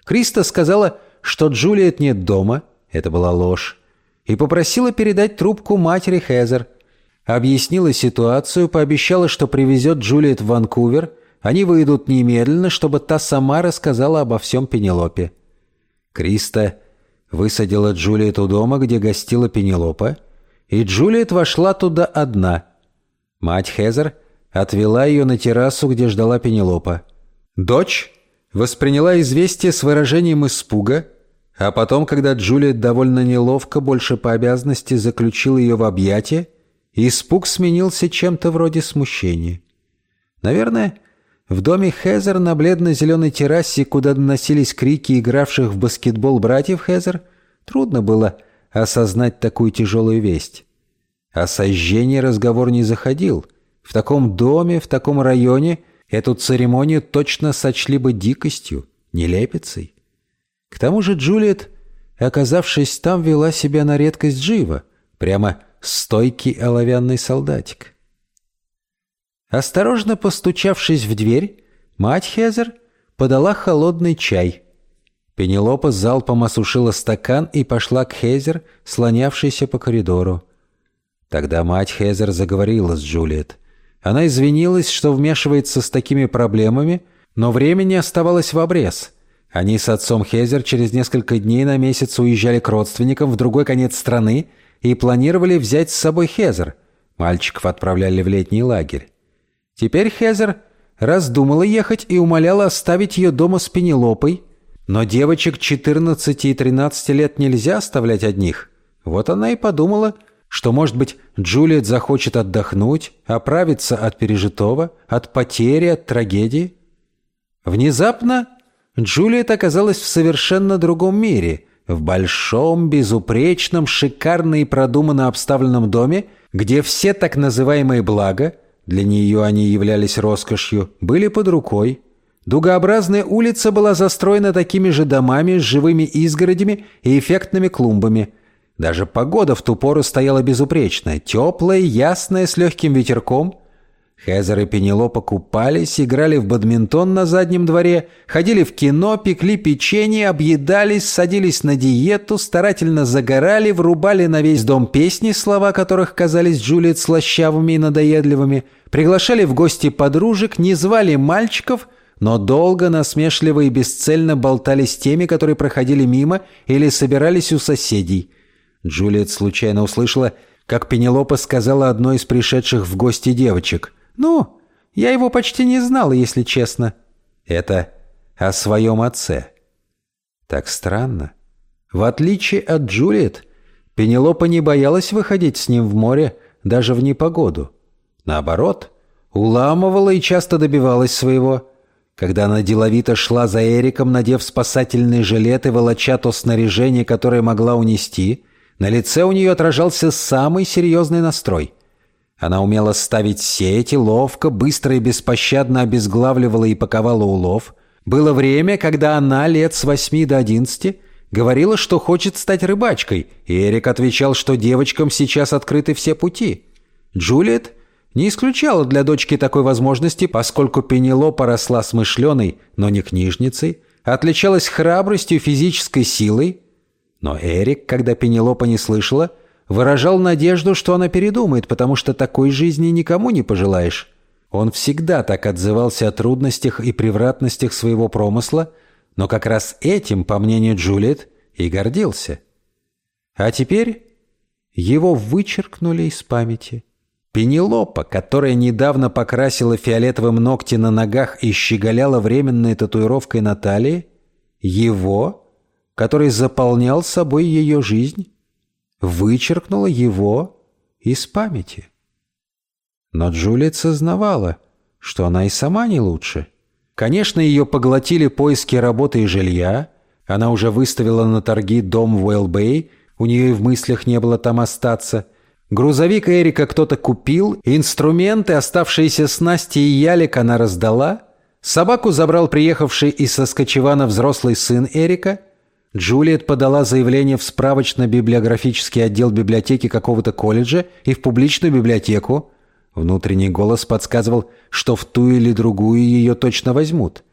Криста сказала, что Джулиет нет дома. Это была ложь и попросила передать трубку матери Хезер. Объяснила ситуацию, пообещала, что привезет Джулиет в Ванкувер. Они выйдут немедленно, чтобы та сама рассказала обо всем Пенелопе. Криста высадила Джулиет у дома, где гостила Пенелопа, и Джулиет вошла туда одна. Мать Хезер отвела ее на террасу, где ждала Пенелопа. Дочь восприняла известие с выражением испуга – а потом, когда Джулиет довольно неловко, больше по обязанности заключил ее в объятия, испуг сменился чем-то вроде смущения. Наверное, в доме Хезер на бледно-зеленой террасе, куда доносились крики игравших в баскетбол братьев Хезер, трудно было осознать такую тяжелую весть. О сожжении разговор не заходил. В таком доме, в таком районе эту церемонию точно сочли бы дикостью, нелепицей. К тому же Джулиет, оказавшись там, вела себя на редкость живо, прямо стойкий оловянный солдатик. Осторожно постучавшись в дверь, мать Хезер подала холодный чай. Пенелопа залпом осушила стакан и пошла к Хезер, слонявшейся по коридору. Тогда мать Хезер заговорила с Джулиет. Она извинилась, что вмешивается с такими проблемами, но времени оставалось в обрез — они с отцом Хезер через несколько дней на месяц уезжали к родственникам в другой конец страны и планировали взять с собой Хезер. Мальчиков отправляли в летний лагерь. Теперь Хезер раздумала ехать и умоляла оставить ее дома с Пенелопой, но девочек 14 и 13 лет нельзя оставлять одних. Вот она и подумала, что, может быть, Джулиет захочет отдохнуть, оправиться от пережитого, от потери, от трагедии. Внезапно Джулиет оказалась в совершенно другом мире, в большом, безупречном, шикарно и продуманно обставленном доме, где все так называемые блага, для нее они являлись роскошью, были под рукой. Дугообразная улица была застроена такими же домами с живыми изгородями и эффектными клумбами. Даже погода в ту пору стояла безупречная, теплая, ясная, с легким ветерком – Хезер и Пенелопа купались, играли в бадминтон на заднем дворе, ходили в кино, пекли печенье, объедались, садились на диету, старательно загорали, врубали на весь дом песни, слова которых казались Джулиет слащавыми и надоедливыми, приглашали в гости подружек, не звали мальчиков, но долго, насмешливо и бесцельно болтали с теми, которые проходили мимо или собирались у соседей. Джулиет случайно услышала, как Пенелопа сказала одной из пришедших в гости девочек – «Ну, я его почти не знала, если честно». «Это о своем отце». Так странно. В отличие от Джулиет, Пенелопа не боялась выходить с ним в море даже в непогоду. Наоборот, уламывала и часто добивалась своего. Когда она деловито шла за Эриком, надев спасательный жилет и волоча то снаряжение, которое могла унести, на лице у нее отражался самый серьезный настрой. Она умела ставить сети, ловко, быстро и беспощадно обезглавливала и паковала улов. Было время, когда она лет с восьми до одиннадцати говорила, что хочет стать рыбачкой, и Эрик отвечал, что девочкам сейчас открыты все пути. Джулиет не исключала для дочки такой возможности, поскольку Пенелопа росла смышленой, но не книжницей, отличалась храбростью физической силой. Но Эрик, когда Пенелопа не слышала, выражал надежду, что она передумает, потому что такой жизни никому не пожелаешь. Он всегда так отзывался о трудностях и превратностях своего промысла, но как раз этим, по мнению Джулиет, и гордился. А теперь его вычеркнули из памяти. Пенелопа, которая недавно покрасила фиолетовым ногти на ногах и щеголяла временной татуировкой на талии, его, который заполнял собой ее жизнь, вычеркнула его из памяти. Но Джулиет сознавала, что она и сама не лучше. Конечно, ее поглотили поиски работы и жилья, она уже выставила на торги дом в Уэлбэй, у нее и в мыслях не было там остаться. Грузовик Эрика кто-то купил, инструменты, оставшиеся снасти и ялик она раздала, собаку забрал приехавший из Соскочевана взрослый сын Эрика, Джулиет подала заявление в справочно-библиографический отдел библиотеки какого-то колледжа и в публичную библиотеку. Внутренний голос подсказывал, что в ту или другую ее точно возьмут.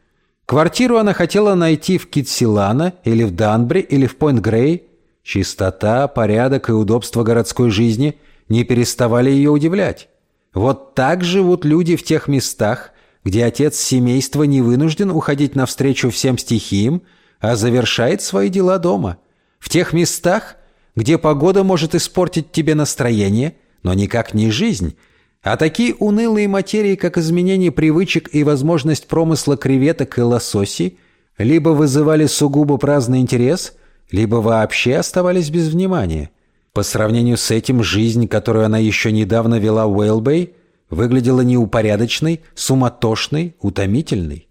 Квартиру она хотела найти в Китсилана или в Данбри или в Пойнт-Грей. Чистота, порядок и удобство городской жизни не переставали ее удивлять. Вот так живут люди в тех местах, где отец семейства не вынужден уходить навстречу всем стихиям, а завершает свои дела дома. В тех местах, где погода может испортить тебе настроение, но никак не жизнь – а такие унылые материи, как изменение привычек и возможность промысла креветок и лососи, либо вызывали сугубо праздный интерес, либо вообще оставались без внимания. По сравнению с этим, жизнь, которую она еще недавно вела в Уэлбэй, выглядела неупорядочной, суматошной, утомительной.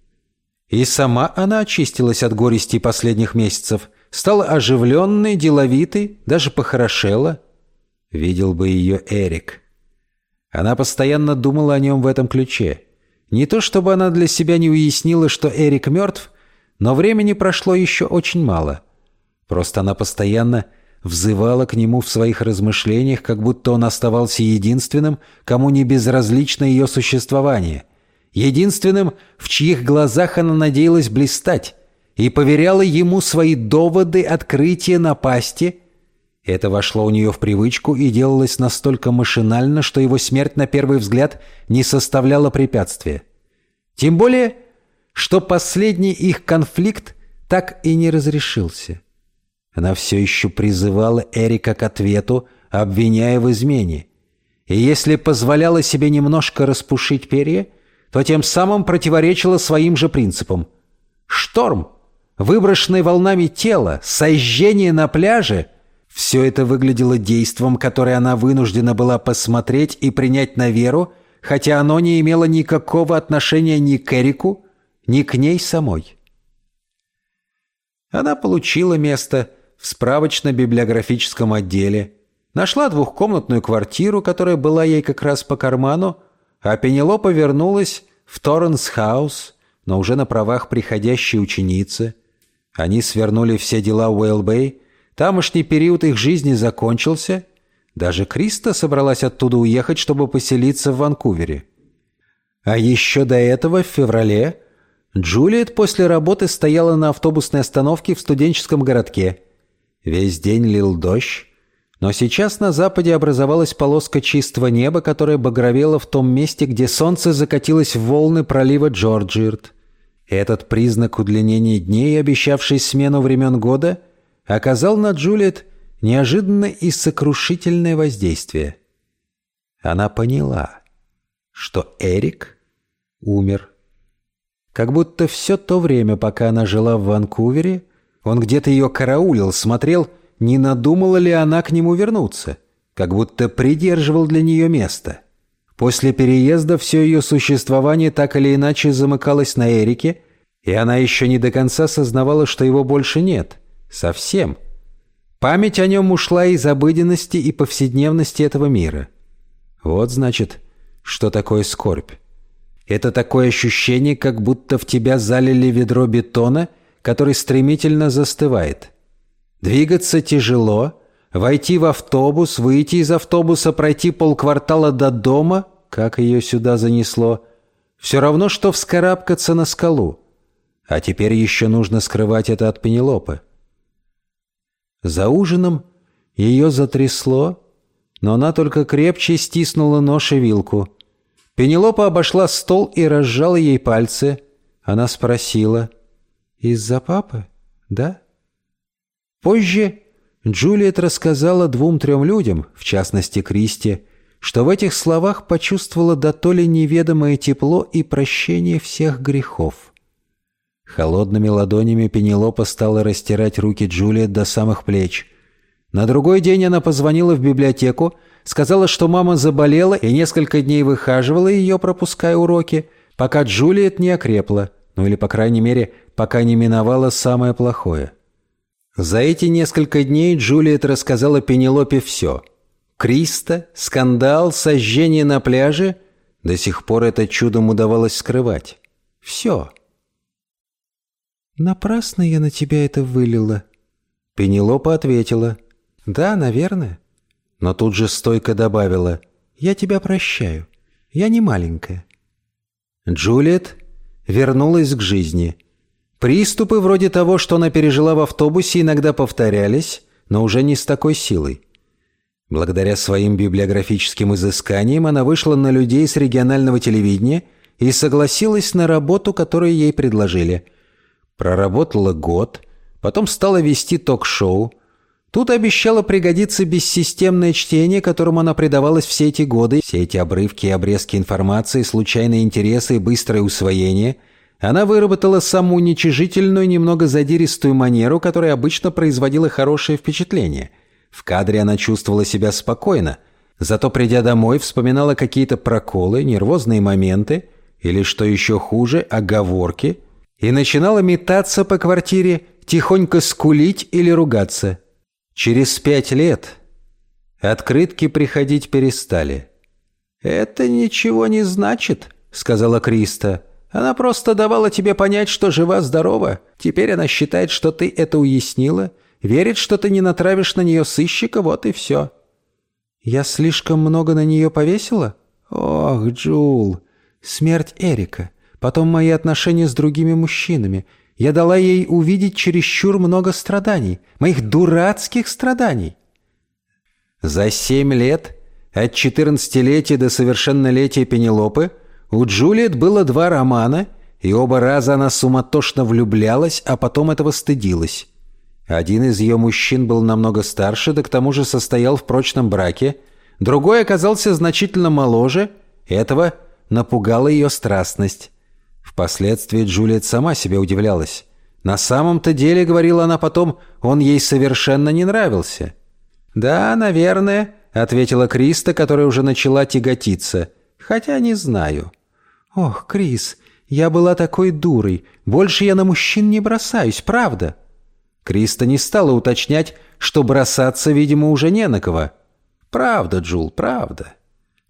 И сама она очистилась от горести последних месяцев, стала оживленной, деловитой, даже похорошела. Видел бы ее Эрик. Она постоянно думала о нем в этом ключе. Не то чтобы она для себя не уяснила, что Эрик мертв, но времени прошло еще очень мало. Просто она постоянно взывала к нему в своих размышлениях, как будто он оставался единственным, кому не безразлично ее существование. Единственным, в чьих глазах она надеялась блистать, и поверяла ему свои доводы, открытия, напасти — это вошло у нее в привычку и делалось настолько машинально, что его смерть на первый взгляд не составляла препятствия. Тем более, что последний их конфликт так и не разрешился. Она все еще призывала Эрика к ответу, обвиняя в измене. И если позволяла себе немножко распушить перья, то тем самым противоречила своим же принципам. Шторм, выброшенный волнами тело, сожжение на пляже — все это выглядело действом, которое она вынуждена была посмотреть и принять на веру, хотя оно не имело никакого отношения ни к Эрику, ни к ней самой. Она получила место в справочно-библиографическом отделе, нашла двухкомнатную квартиру, которая была ей как раз по карману, а Пенелопа вернулась в Торренс-хаус, но уже на правах приходящей ученицы. Они свернули все дела Уэлбэй, Тамошний период их жизни закончился. Даже Криста собралась оттуда уехать, чтобы поселиться в Ванкувере. А еще до этого, в феврале, Джулиет после работы стояла на автобусной остановке в студенческом городке. Весь день лил дождь, но сейчас на западе образовалась полоска чистого неба, которая багровела в том месте, где солнце закатилось в волны пролива Джорджиерт. Этот признак удлинения дней, обещавший смену времен года – оказал на Джулиет неожиданное и сокрушительное воздействие. Она поняла, что Эрик умер. Как будто все то время, пока она жила в Ванкувере, он где-то ее караулил, смотрел, не надумала ли она к нему вернуться, как будто придерживал для нее место. После переезда все ее существование так или иначе замыкалось на Эрике, и она еще не до конца сознавала, что его больше нет — Совсем. Память о нем ушла из обыденности и повседневности этого мира. Вот, значит, что такое скорбь. Это такое ощущение, как будто в тебя залили ведро бетона, который стремительно застывает. Двигаться тяжело, войти в автобус, выйти из автобуса, пройти полквартала до дома, как ее сюда занесло, все равно, что вскарабкаться на скалу. А теперь еще нужно скрывать это от Пенелопы. За ужином ее затрясло, но она только крепче стиснула нож и вилку. Пенелопа обошла стол и разжала ей пальцы. Она спросила, «Из-за папы, да?» Позже Джулиет рассказала двум-трем людям, в частности Кристи, что в этих словах почувствовала до то ли неведомое тепло и прощение всех грехов. Холодными ладонями Пенелопа стала растирать руки Джулиет до самых плеч. На другой день она позвонила в библиотеку, сказала, что мама заболела и несколько дней выхаживала ее, пропуская уроки, пока Джулиет не окрепла, ну или, по крайней мере, пока не миновала самое плохое. За эти несколько дней Джулиет рассказала Пенелопе все. Криста, скандал, сожжение на пляже. До сих пор это чудом удавалось скрывать. Все. «Напрасно я на тебя это вылила». Пенелопа ответила. «Да, наверное». Но тут же стойко добавила. «Я тебя прощаю. Я не маленькая». Джулиет вернулась к жизни. Приступы вроде того, что она пережила в автобусе, иногда повторялись, но уже не с такой силой. Благодаря своим библиографическим изысканиям она вышла на людей с регионального телевидения и согласилась на работу, которую ей предложили. Проработала год, потом стала вести ток-шоу. Тут обещала пригодиться бессистемное чтение, которому она предавалась все эти годы, все эти обрывки и обрезки информации, случайные интересы и быстрое усвоение. Она выработала самоуничижительную, немного задиристую манеру, которая обычно производила хорошее впечатление. В кадре она чувствовала себя спокойно, зато придя домой, вспоминала какие-то проколы, нервозные моменты или, что еще хуже, оговорки – и начинала метаться по квартире, тихонько скулить или ругаться. Через пять лет открытки приходить перестали. «Это ничего не значит», — сказала Криста. «Она просто давала тебе понять, что жива-здорова. Теперь она считает, что ты это уяснила, верит, что ты не натравишь на нее сыщика, вот и все». «Я слишком много на нее повесила?» «Ох, Джул, смерть Эрика. Потом мои отношения с другими мужчинами. Я дала ей увидеть чересчур много страданий. Моих дурацких страданий. За семь лет, от четырнадцатилетия до совершеннолетия Пенелопы, у Джулиет было два романа, и оба раза она суматошно влюблялась, а потом этого стыдилась. Один из ее мужчин был намного старше, да к тому же состоял в прочном браке. Другой оказался значительно моложе. Этого напугала ее страстность. Впоследствии Джулиет сама себе удивлялась. На самом-то деле, говорила она потом, он ей совершенно не нравился. «Да, наверное», — ответила Криста, которая уже начала тяготиться. «Хотя не знаю». «Ох, Крис, я была такой дурой. Больше я на мужчин не бросаюсь, правда?» Криста не стала уточнять, что бросаться, видимо, уже не на кого. «Правда, Джул, правда».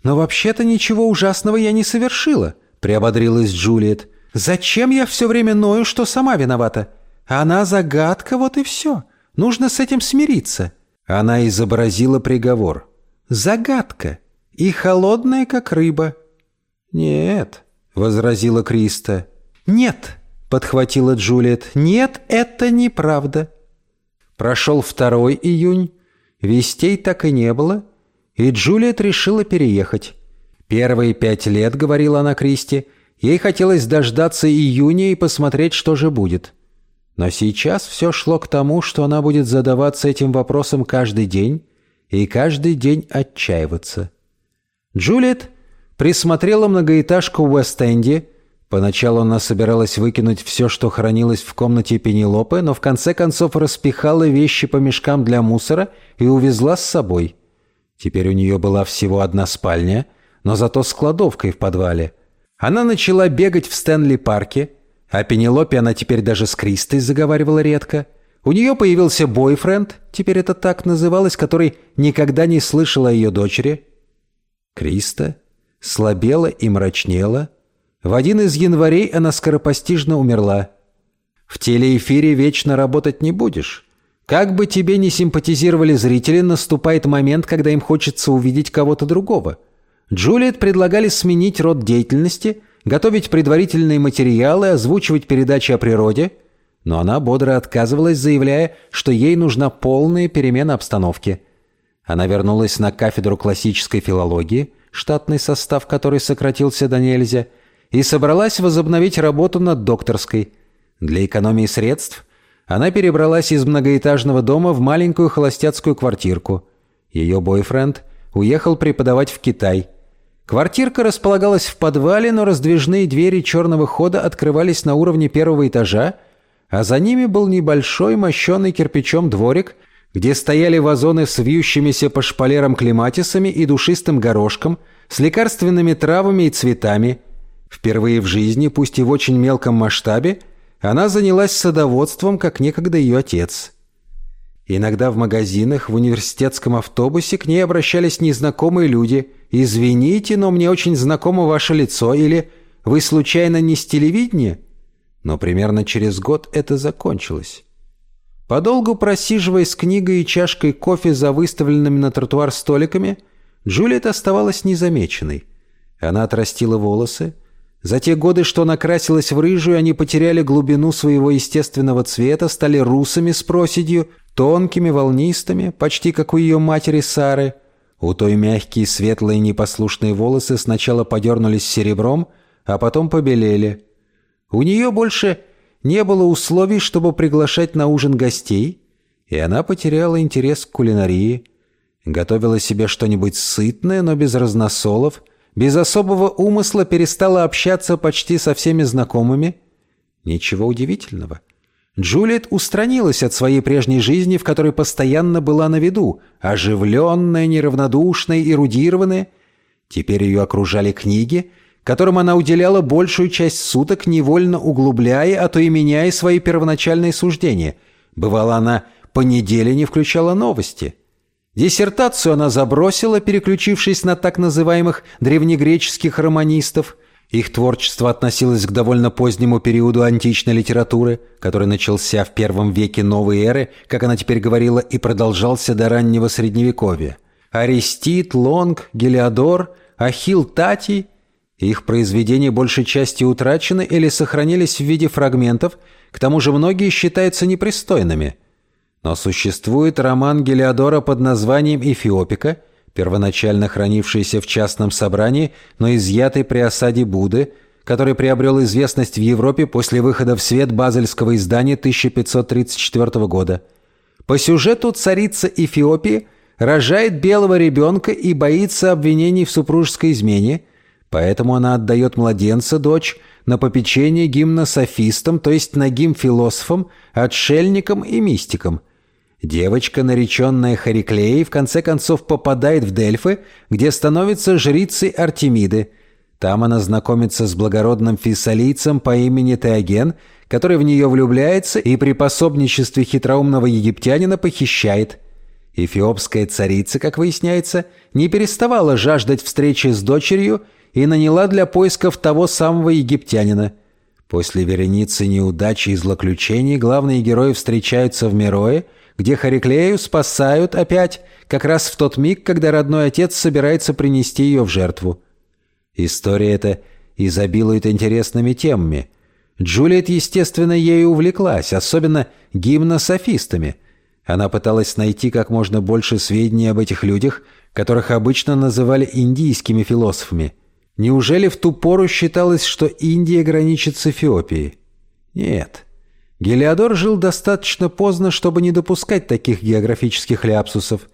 «Но вообще-то ничего ужасного я не совершила», приободрилась Джулиет. «Зачем я все время ною, что сама виновата? Она загадка, вот и все. Нужно с этим смириться». Она изобразила приговор. «Загадка. И холодная, как рыба». «Нет», — возразила Криста. «Нет», — подхватила Джулиет. «Нет, это неправда». Прошел второй июнь. Вестей так и не было. И Джулиет решила переехать. Первые пять лет, говорила она Кристи, ей хотелось дождаться июня и посмотреть, что же будет. Но сейчас все шло к тому, что она будет задаваться этим вопросом каждый день и каждый день отчаиваться. Джулиет присмотрела многоэтажку в Уэст-Энде. Поначалу она собиралась выкинуть все, что хранилось в комнате Пенелопы, но в конце концов распихала вещи по мешкам для мусора и увезла с собой. Теперь у нее была всего одна спальня — но зато с кладовкой в подвале. Она начала бегать в Стэнли-парке, а Пенелопе она теперь даже с Кристой заговаривала редко. У нее появился бойфренд, теперь это так называлось, который никогда не слышал о ее дочери. Криста слабела и мрачнела. В один из январей она скоропостижно умерла. В телеэфире вечно работать не будешь. Как бы тебе ни симпатизировали зрители, наступает момент, когда им хочется увидеть кого-то другого – Джулиет предлагали сменить род деятельности, готовить предварительные материалы, озвучивать передачи о природе, но она бодро отказывалась, заявляя, что ей нужна полная перемена обстановки. Она вернулась на кафедру классической филологии, штатный состав которой сократился до нельзя, и собралась возобновить работу над докторской. Для экономии средств она перебралась из многоэтажного дома в маленькую холостяцкую квартирку. Ее бойфренд уехал преподавать в Китай – Квартирка располагалась в подвале, но раздвижные двери черного хода открывались на уровне первого этажа, а за ними был небольшой мощенный кирпичом дворик, где стояли вазоны с вьющимися по шпалерам клематисами и душистым горошком, с лекарственными травами и цветами. Впервые в жизни, пусть и в очень мелком масштабе, она занялась садоводством, как некогда ее отец. Иногда в магазинах, в университетском автобусе к ней обращались незнакомые люди. «Извините, но мне очень знакомо ваше лицо» или «Вы случайно не с телевидения?» Но примерно через год это закончилось. Подолгу просиживая с книгой и чашкой кофе за выставленными на тротуар столиками, Джулиет оставалась незамеченной. Она отрастила волосы. За те годы, что она красилась в рыжую, они потеряли глубину своего естественного цвета, стали русами с проседью, тонкими, волнистыми, почти как у ее матери Сары. У той мягкие, светлые, непослушные волосы сначала подернулись серебром, а потом побелели. У нее больше не было условий, чтобы приглашать на ужин гостей, и она потеряла интерес к кулинарии. Готовила себе что-нибудь сытное, но без разносолов, без особого умысла перестала общаться почти со всеми знакомыми. Ничего удивительного. Джулиет устранилась от своей прежней жизни, в которой постоянно была на виду, оживленная, неравнодушная, эрудированная. Теперь ее окружали книги — которым она уделяла большую часть суток, невольно углубляя, а то и меняя свои первоначальные суждения. Бывало, она по неделе не включала новости. Диссертацию она забросила, переключившись на так называемых древнегреческих романистов. Их творчество относилось к довольно позднему периоду античной литературы, который начался в первом веке новой эры, как она теперь говорила, и продолжался до раннего Средневековья. Аристид, Лонг, Гелиодор, Ахилл Татий их произведения большей части утрачены или сохранились в виде фрагментов, к тому же многие считаются непристойными. Но существует роман Гелиодора под названием «Эфиопика», первоначально хранившийся в частном собрании, но изъятый при осаде Будды, который приобрел известность в Европе после выхода в свет базельского издания 1534 года. По сюжету царица Эфиопии рожает белого ребенка и боится обвинений в супружеской измене – Поэтому она отдает младенца, дочь, на попечение гимнософистам, то есть на гимн-философам, отшельникам и мистикам. Девочка, нареченная Хариклеей, в конце концов попадает в Дельфы, где становится жрицей Артемиды. Там она знакомится с благородным фессалийцем по имени Теоген, который в нее влюбляется и при пособничестве хитроумного египтянина похищает. Эфиопская царица, как выясняется, не переставала жаждать встречи с дочерью и наняла для поисков того самого египтянина. После вереницы неудач и злоключений главные герои встречаются в Мирое, где Хариклею спасают опять, как раз в тот миг, когда родной отец собирается принести ее в жертву. История эта изобилует интересными темами. Джулиет, естественно, ею увлеклась, особенно гимнософистами. Она пыталась найти как можно больше сведений об этих людях, которых обычно называли индийскими философами – Неужели в ту пору считалось, что Индия граничит с Эфиопией? Нет. Гелиодор жил достаточно поздно, чтобы не допускать таких географических ляпсусов.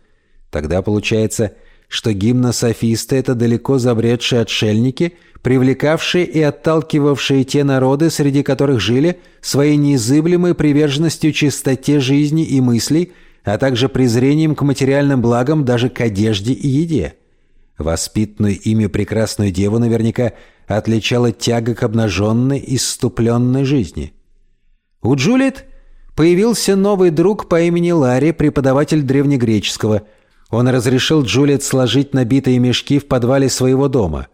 Тогда получается, что гимнософисты — это далеко забредшие отшельники, привлекавшие и отталкивавшие те народы, среди которых жили, своей неизыблемой приверженностью чистоте жизни и мыслей, а также презрением к материальным благам, даже к одежде и еде. Воспитанную ими прекрасную деву наверняка отличала тяга к обнаженной, иступленной жизни. У Джулиет появился новый друг по имени Ларри, преподаватель древнегреческого. Он разрешил Джулиет сложить набитые мешки в подвале своего дома.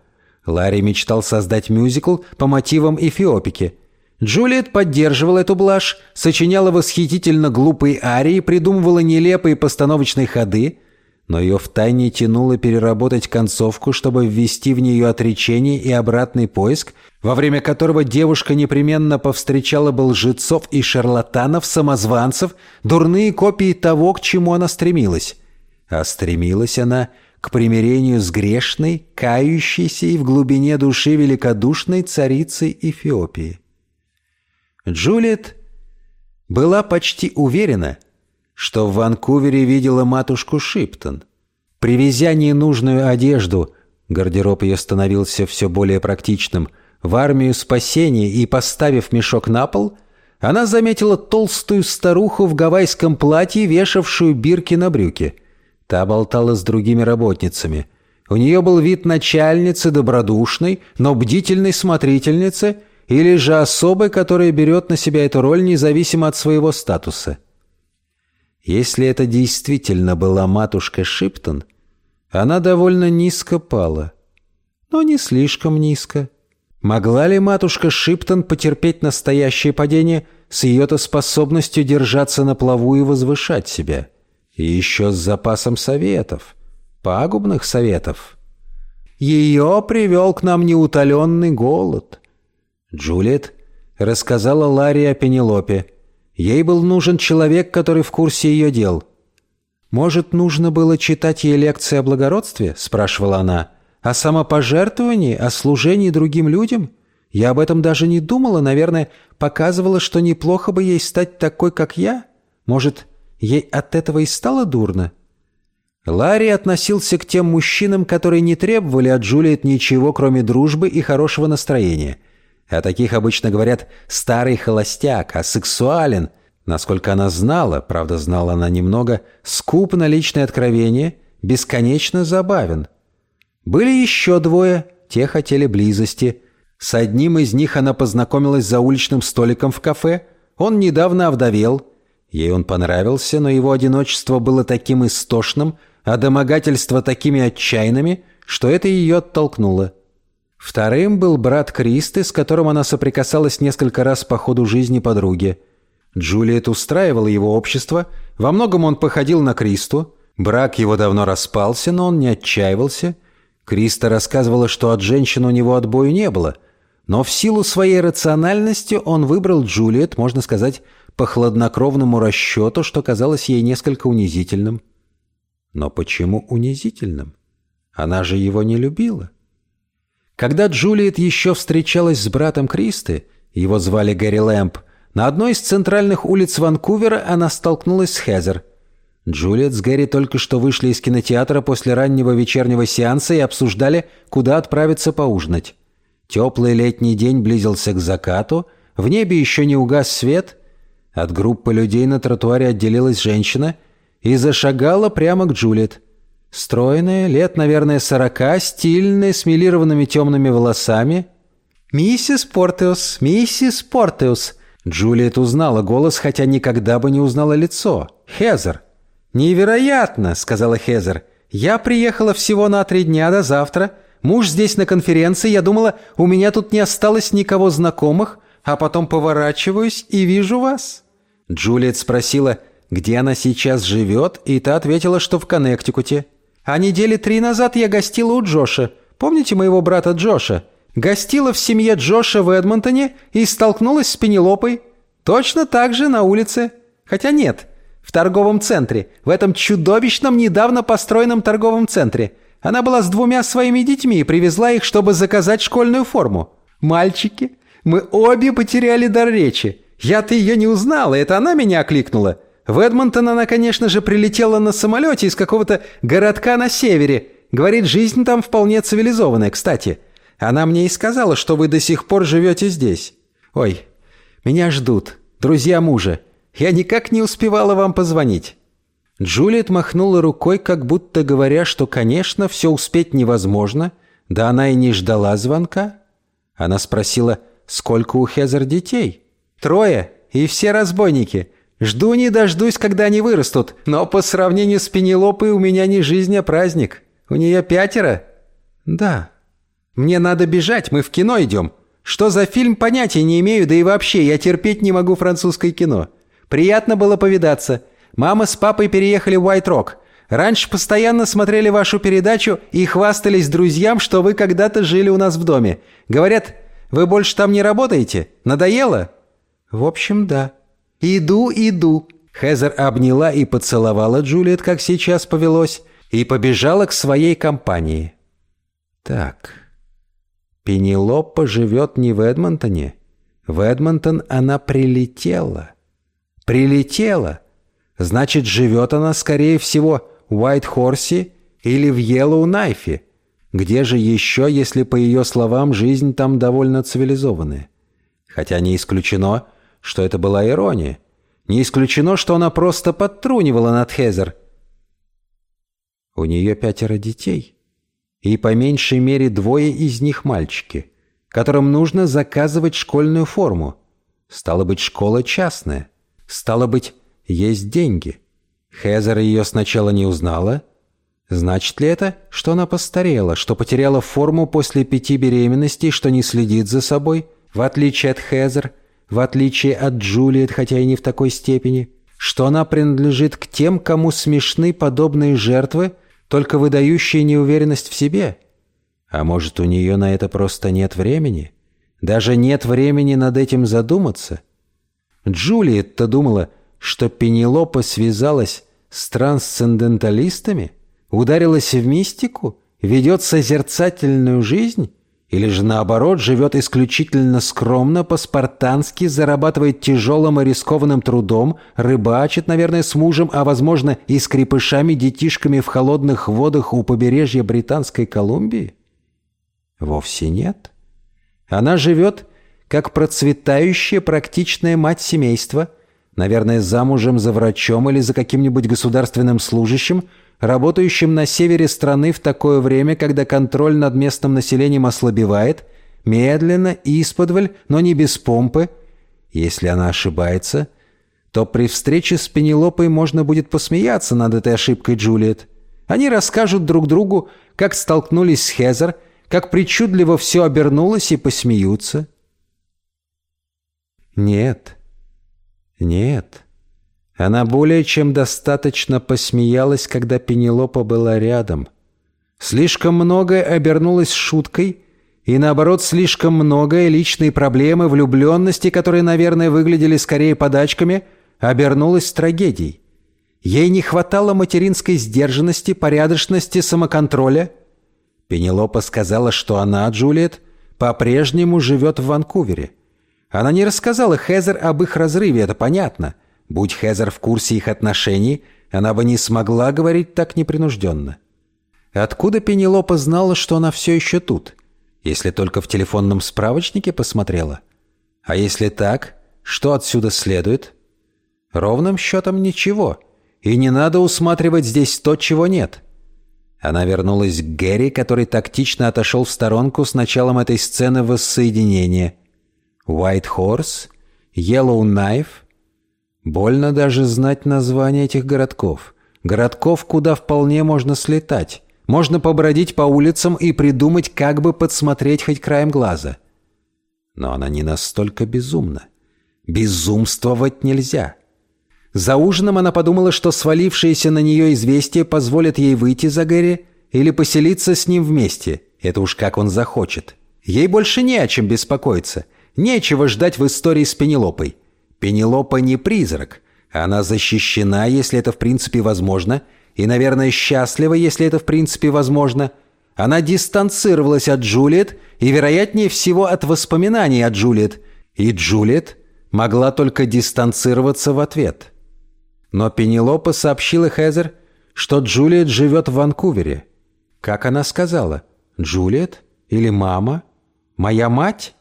Ларри мечтал создать мюзикл по мотивам эфиопики. Джулиет поддерживала эту блажь, сочиняла восхитительно глупые арии, придумывала нелепые постановочные ходы – но ее втайне тянуло переработать концовку, чтобы ввести в нее отречение и обратный поиск, во время которого девушка непременно повстречала бы лжецов и шарлатанов, самозванцев, дурные копии того, к чему она стремилась. А стремилась она к примирению с грешной, кающейся и в глубине души великодушной царицей Эфиопии. Джулиет была почти уверена – что в Ванкувере видела матушку Шиптон. Привезя ненужную одежду, гардероб ее становился все более практичным, в армию спасения и поставив мешок на пол, она заметила толстую старуху в гавайском платье, вешавшую бирки на брюки. Та болтала с другими работницами. У нее был вид начальницы добродушной, но бдительной смотрительницы или же особой, которая берет на себя эту роль независимо от своего статуса. Если это действительно была матушка Шиптон, она довольно низко пала. Но не слишком низко. Могла ли матушка Шиптон потерпеть настоящее падение с ее-то способностью держаться на плаву и возвышать себя? И еще с запасом советов. Пагубных советов. Ее привел к нам неутоленный голод. Джулиет рассказала Ларри о Пенелопе. Ей был нужен человек, который в курсе ее дел. «Может, нужно было читать ей лекции о благородстве?» – спрашивала она. «О самопожертвовании, о служении другим людям? Я об этом даже не думала, наверное, показывала, что неплохо бы ей стать такой, как я. Может, ей от этого и стало дурно?» Ларри относился к тем мужчинам, которые не требовали от Джулиет ничего, кроме дружбы и хорошего настроения – о таких обычно говорят «старый холостяк», а сексуален, насколько она знала, правда, знала она немного, скуп на личное откровение, бесконечно забавен. Были еще двое, те хотели близости. С одним из них она познакомилась за уличным столиком в кафе. Он недавно овдовел. Ей он понравился, но его одиночество было таким истошным, а домогательства такими отчаянными, что это ее оттолкнуло. Вторым был брат Кристы, с которым она соприкасалась несколько раз по ходу жизни подруги. Джулиет устраивала его общество, во многом он походил на Кристу. Брак его давно распался, но он не отчаивался. Криста рассказывала, что от женщин у него отбою не было. Но в силу своей рациональности он выбрал Джулиет, можно сказать, по хладнокровному расчету, что казалось ей несколько унизительным. Но почему унизительным? Она же его не любила. Когда Джулиет еще встречалась с братом Кристы, его звали Гэри Лэмп, на одной из центральных улиц Ванкувера она столкнулась с Хезер. Джулиет с Гэри только что вышли из кинотеатра после раннего вечернего сеанса и обсуждали, куда отправиться поужинать. Теплый летний день близился к закату, в небе еще не угас свет. От группы людей на тротуаре отделилась женщина и зашагала прямо к Джулиет. Стройная, лет, наверное, сорока, стильная, с милированными темными волосами. «Миссис Портеус! Миссис Портеус!» Джулиет узнала голос, хотя никогда бы не узнала лицо. «Хезер!» «Невероятно!» — сказала Хезер. «Я приехала всего на три дня до завтра. Муж здесь на конференции. Я думала, у меня тут не осталось никого знакомых, а потом поворачиваюсь и вижу вас». Джулиет спросила, где она сейчас живет, и та ответила, что в Коннектикуте. А недели три назад я гостила у Джоша. Помните моего брата Джоша? Гостила в семье Джоша в Эдмонтоне и столкнулась с Пенелопой. Точно так же на улице. Хотя нет, в торговом центре. В этом чудовищном, недавно построенном торговом центре. Она была с двумя своими детьми и привезла их, чтобы заказать школьную форму. Мальчики, мы обе потеряли дар речи. Я-то ее не узнала, это она меня окликнула. В Эдмонтон она, конечно же, прилетела на самолете из какого-то городка на севере. Говорит, жизнь там вполне цивилизованная, кстати. Она мне и сказала, что вы до сих пор живете здесь. Ой, меня ждут, друзья мужа. Я никак не успевала вам позвонить». Джулиет махнула рукой, как будто говоря, что, конечно, все успеть невозможно, да она и не ждала звонка. Она спросила, сколько у Хезер детей? «Трое, и все разбойники. Жду не дождусь, когда они вырастут, но по сравнению с Пенелопой у меня не жизнь, а праздник. У нее пятеро?» «Да». «Мне надо бежать, мы в кино идем. Что за фильм, понятия не имею, да и вообще, я терпеть не могу французское кино. Приятно было повидаться. Мама с папой переехали в Уайт-Рок. Раньше постоянно смотрели вашу передачу и хвастались друзьям, что вы когда-то жили у нас в доме. Говорят, вы больше там не работаете? Надоело?» «В общем, да». «Иду, иду!» Хезер обняла и поцеловала Джулиет, как сейчас повелось, и побежала к своей компании. «Так, Пенелопа живет не в Эдмонтоне. В Эдмонтон она прилетела. Прилетела! Значит, живет она, скорее всего, в Уайт-Хорсе или в Йеллоу-Найфе. Где же еще, если, по ее словам, жизнь там довольно цивилизованная? Хотя не исключено, что это была ирония. Не исключено, что она просто подтрунивала над Хезер. У нее пятеро детей. И по меньшей мере двое из них мальчики, которым нужно заказывать школьную форму. Стало быть, школа частная. Стало быть, есть деньги. Хезер ее сначала не узнала. Значит ли это, что она постарела, что потеряла форму после пяти беременностей, что не следит за собой, в отличие от Хезер, в отличие от Джулиет, хотя и не в такой степени, что она принадлежит к тем, кому смешны подобные жертвы, только выдающие неуверенность в себе? А может, у нее на это просто нет времени? Даже нет времени над этим задуматься? Джулиет-то думала, что Пенелопа связалась с трансценденталистами, ударилась в мистику, ведет созерцательную жизнь? Или же наоборот, живет исключительно скромно, по-спартански, зарабатывает тяжелым и рискованным трудом, рыбачит, наверное, с мужем, а, возможно, и с крепышами-детишками в холодных водах у побережья Британской Колумбии? Вовсе нет. Она живет, как процветающая практичная мать семейства, наверное, замужем за врачом или за каким-нибудь государственным служащим, работающим на севере страны в такое время, когда контроль над местным населением ослабевает, медленно, исподволь, но не без помпы. Если она ошибается, то при встрече с Пенелопой можно будет посмеяться над этой ошибкой Джулиет. Они расскажут друг другу, как столкнулись с Хезер, как причудливо все обернулось и посмеются. Нет, нет. Она более чем достаточно посмеялась, когда Пенелопа была рядом. Слишком многое обернулось шуткой, и наоборот, слишком многое личные проблемы, влюбленности, которые, наверное, выглядели скорее подачками, обернулось трагедией. Ей не хватало материнской сдержанности, порядочности, самоконтроля. Пенелопа сказала, что она, Джулиет, по-прежнему живет в Ванкувере. Она не рассказала Хезер об их разрыве, это понятно — Будь Хезер в курсе их отношений, она бы не смогла говорить так непринужденно. Откуда Пенелопа знала, что она все еще тут? Если только в телефонном справочнике посмотрела. А если так, что отсюда следует? Ровным счетом ничего. И не надо усматривать здесь то, чего нет. Она вернулась к Гэри, который тактично отошел в сторонку с началом этой сцены воссоединения. White Horse, Yellow Knife — Больно даже знать название этих городков. Городков, куда вполне можно слетать. Можно побродить по улицам и придумать, как бы подсмотреть хоть краем глаза. Но она не настолько безумна. Безумствовать нельзя. За ужином она подумала, что свалившееся на нее известие позволит ей выйти за Гэри или поселиться с ним вместе. Это уж как он захочет. Ей больше не о чем беспокоиться. Нечего ждать в истории с Пенелопой. Пенелопа не призрак. Она защищена, если это в принципе возможно, и, наверное, счастлива, если это в принципе возможно. Она дистанцировалась от Джулиет и, вероятнее всего, от воспоминаний о Джулиет. И Джулиет могла только дистанцироваться в ответ. Но Пенелопа сообщила Хезер, что Джулиет живет в Ванкувере. Как она сказала? Джулиет? Или мама? Моя мать?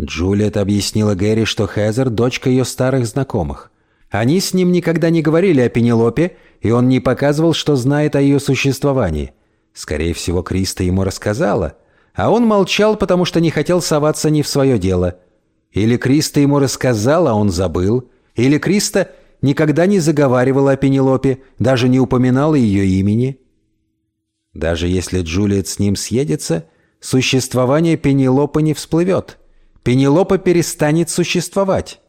Джулиет объяснила Гэри, что Хезер – дочка ее старых знакомых. Они с ним никогда не говорили о Пенелопе, и он не показывал, что знает о ее существовании. Скорее всего, Криста ему рассказала, а он молчал, потому что не хотел соваться не в свое дело. Или Криста ему рассказала, а он забыл, или Криста никогда не заговаривала о Пенелопе, даже не упоминала ее имени. Даже если Джулиет с ним съедется, существование Пенелопы не всплывет – Пенелопа перестанет существовать.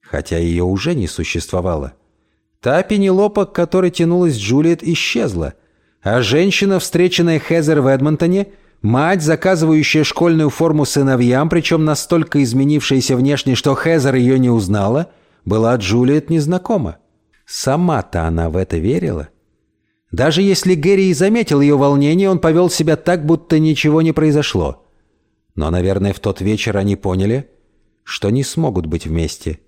Хотя ее уже не существовало. Та Пенелопа, к которой тянулась Джулиет, исчезла. А женщина, встреченная Хезер в Эдмонтоне, мать, заказывающая школьную форму сыновьям, причем настолько изменившаяся внешне, что Хезер ее не узнала, была Джулиет незнакома. Сама-то она в это верила. Даже если Гэри и заметил ее волнение, он повел себя так, будто ничего не произошло. Но, наверное, в тот вечер они поняли, что не смогут быть вместе.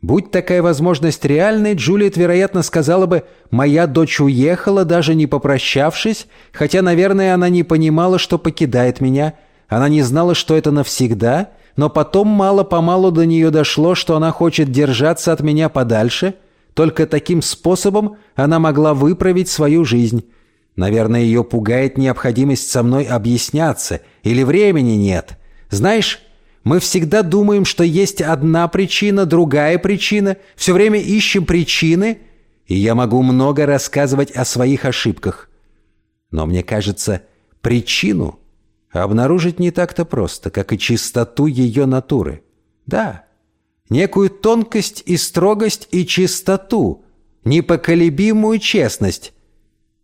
Будь такая возможность реальной, Джулиет, вероятно, сказала бы «Моя дочь уехала, даже не попрощавшись», хотя, наверное, она не понимала, что покидает меня. Она не знала, что это навсегда, но потом мало-помалу до нее дошло, что она хочет держаться от меня подальше. Только таким способом она могла выправить свою жизнь. Наверное, ее пугает необходимость со мной объясняться, или времени нет. Знаешь, мы всегда думаем, что есть одна причина, другая причина, все время ищем причины, и я могу много рассказывать о своих ошибках. Но мне кажется, причину обнаружить не так-то просто, как и чистоту ее натуры. Да, некую тонкость и строгость и чистоту, непоколебимую честность.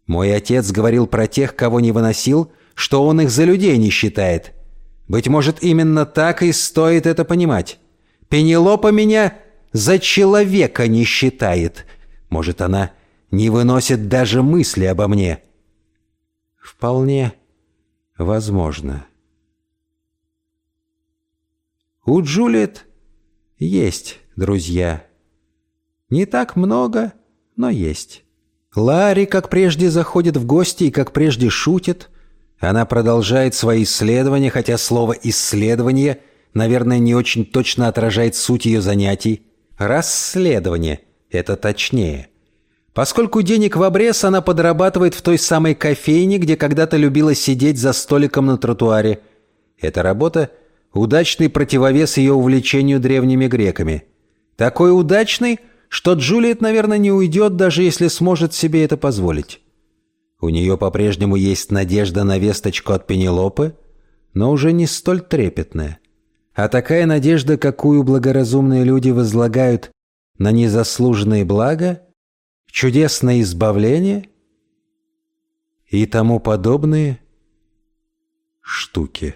Мой отец говорил про тех, кого не выносил, что он их за людей не считает. Быть может, именно так и стоит это понимать. Пенелопа меня за человека не считает. Может, она не выносит даже мысли обо мне. Вполне возможно. У Джулиет есть друзья. Не так много, но есть. Ларри, как прежде, заходит в гости и, как прежде, шутит. Она продолжает свои исследования, хотя слово «исследование», наверное, не очень точно отражает суть ее занятий. Расследование – это точнее. Поскольку денег в обрез, она подрабатывает в той самой кофейне, где когда-то любила сидеть за столиком на тротуаре. Эта работа – удачный противовес ее увлечению древними греками. Такой удачный, что Джулиет, наверное, не уйдет, даже если сможет себе это позволить. У нее по-прежнему есть надежда на весточку от Пенелопы, но уже не столь трепетная. А такая надежда, какую благоразумные люди возлагают на незаслуженные блага, чудесное избавление и тому подобные штуки.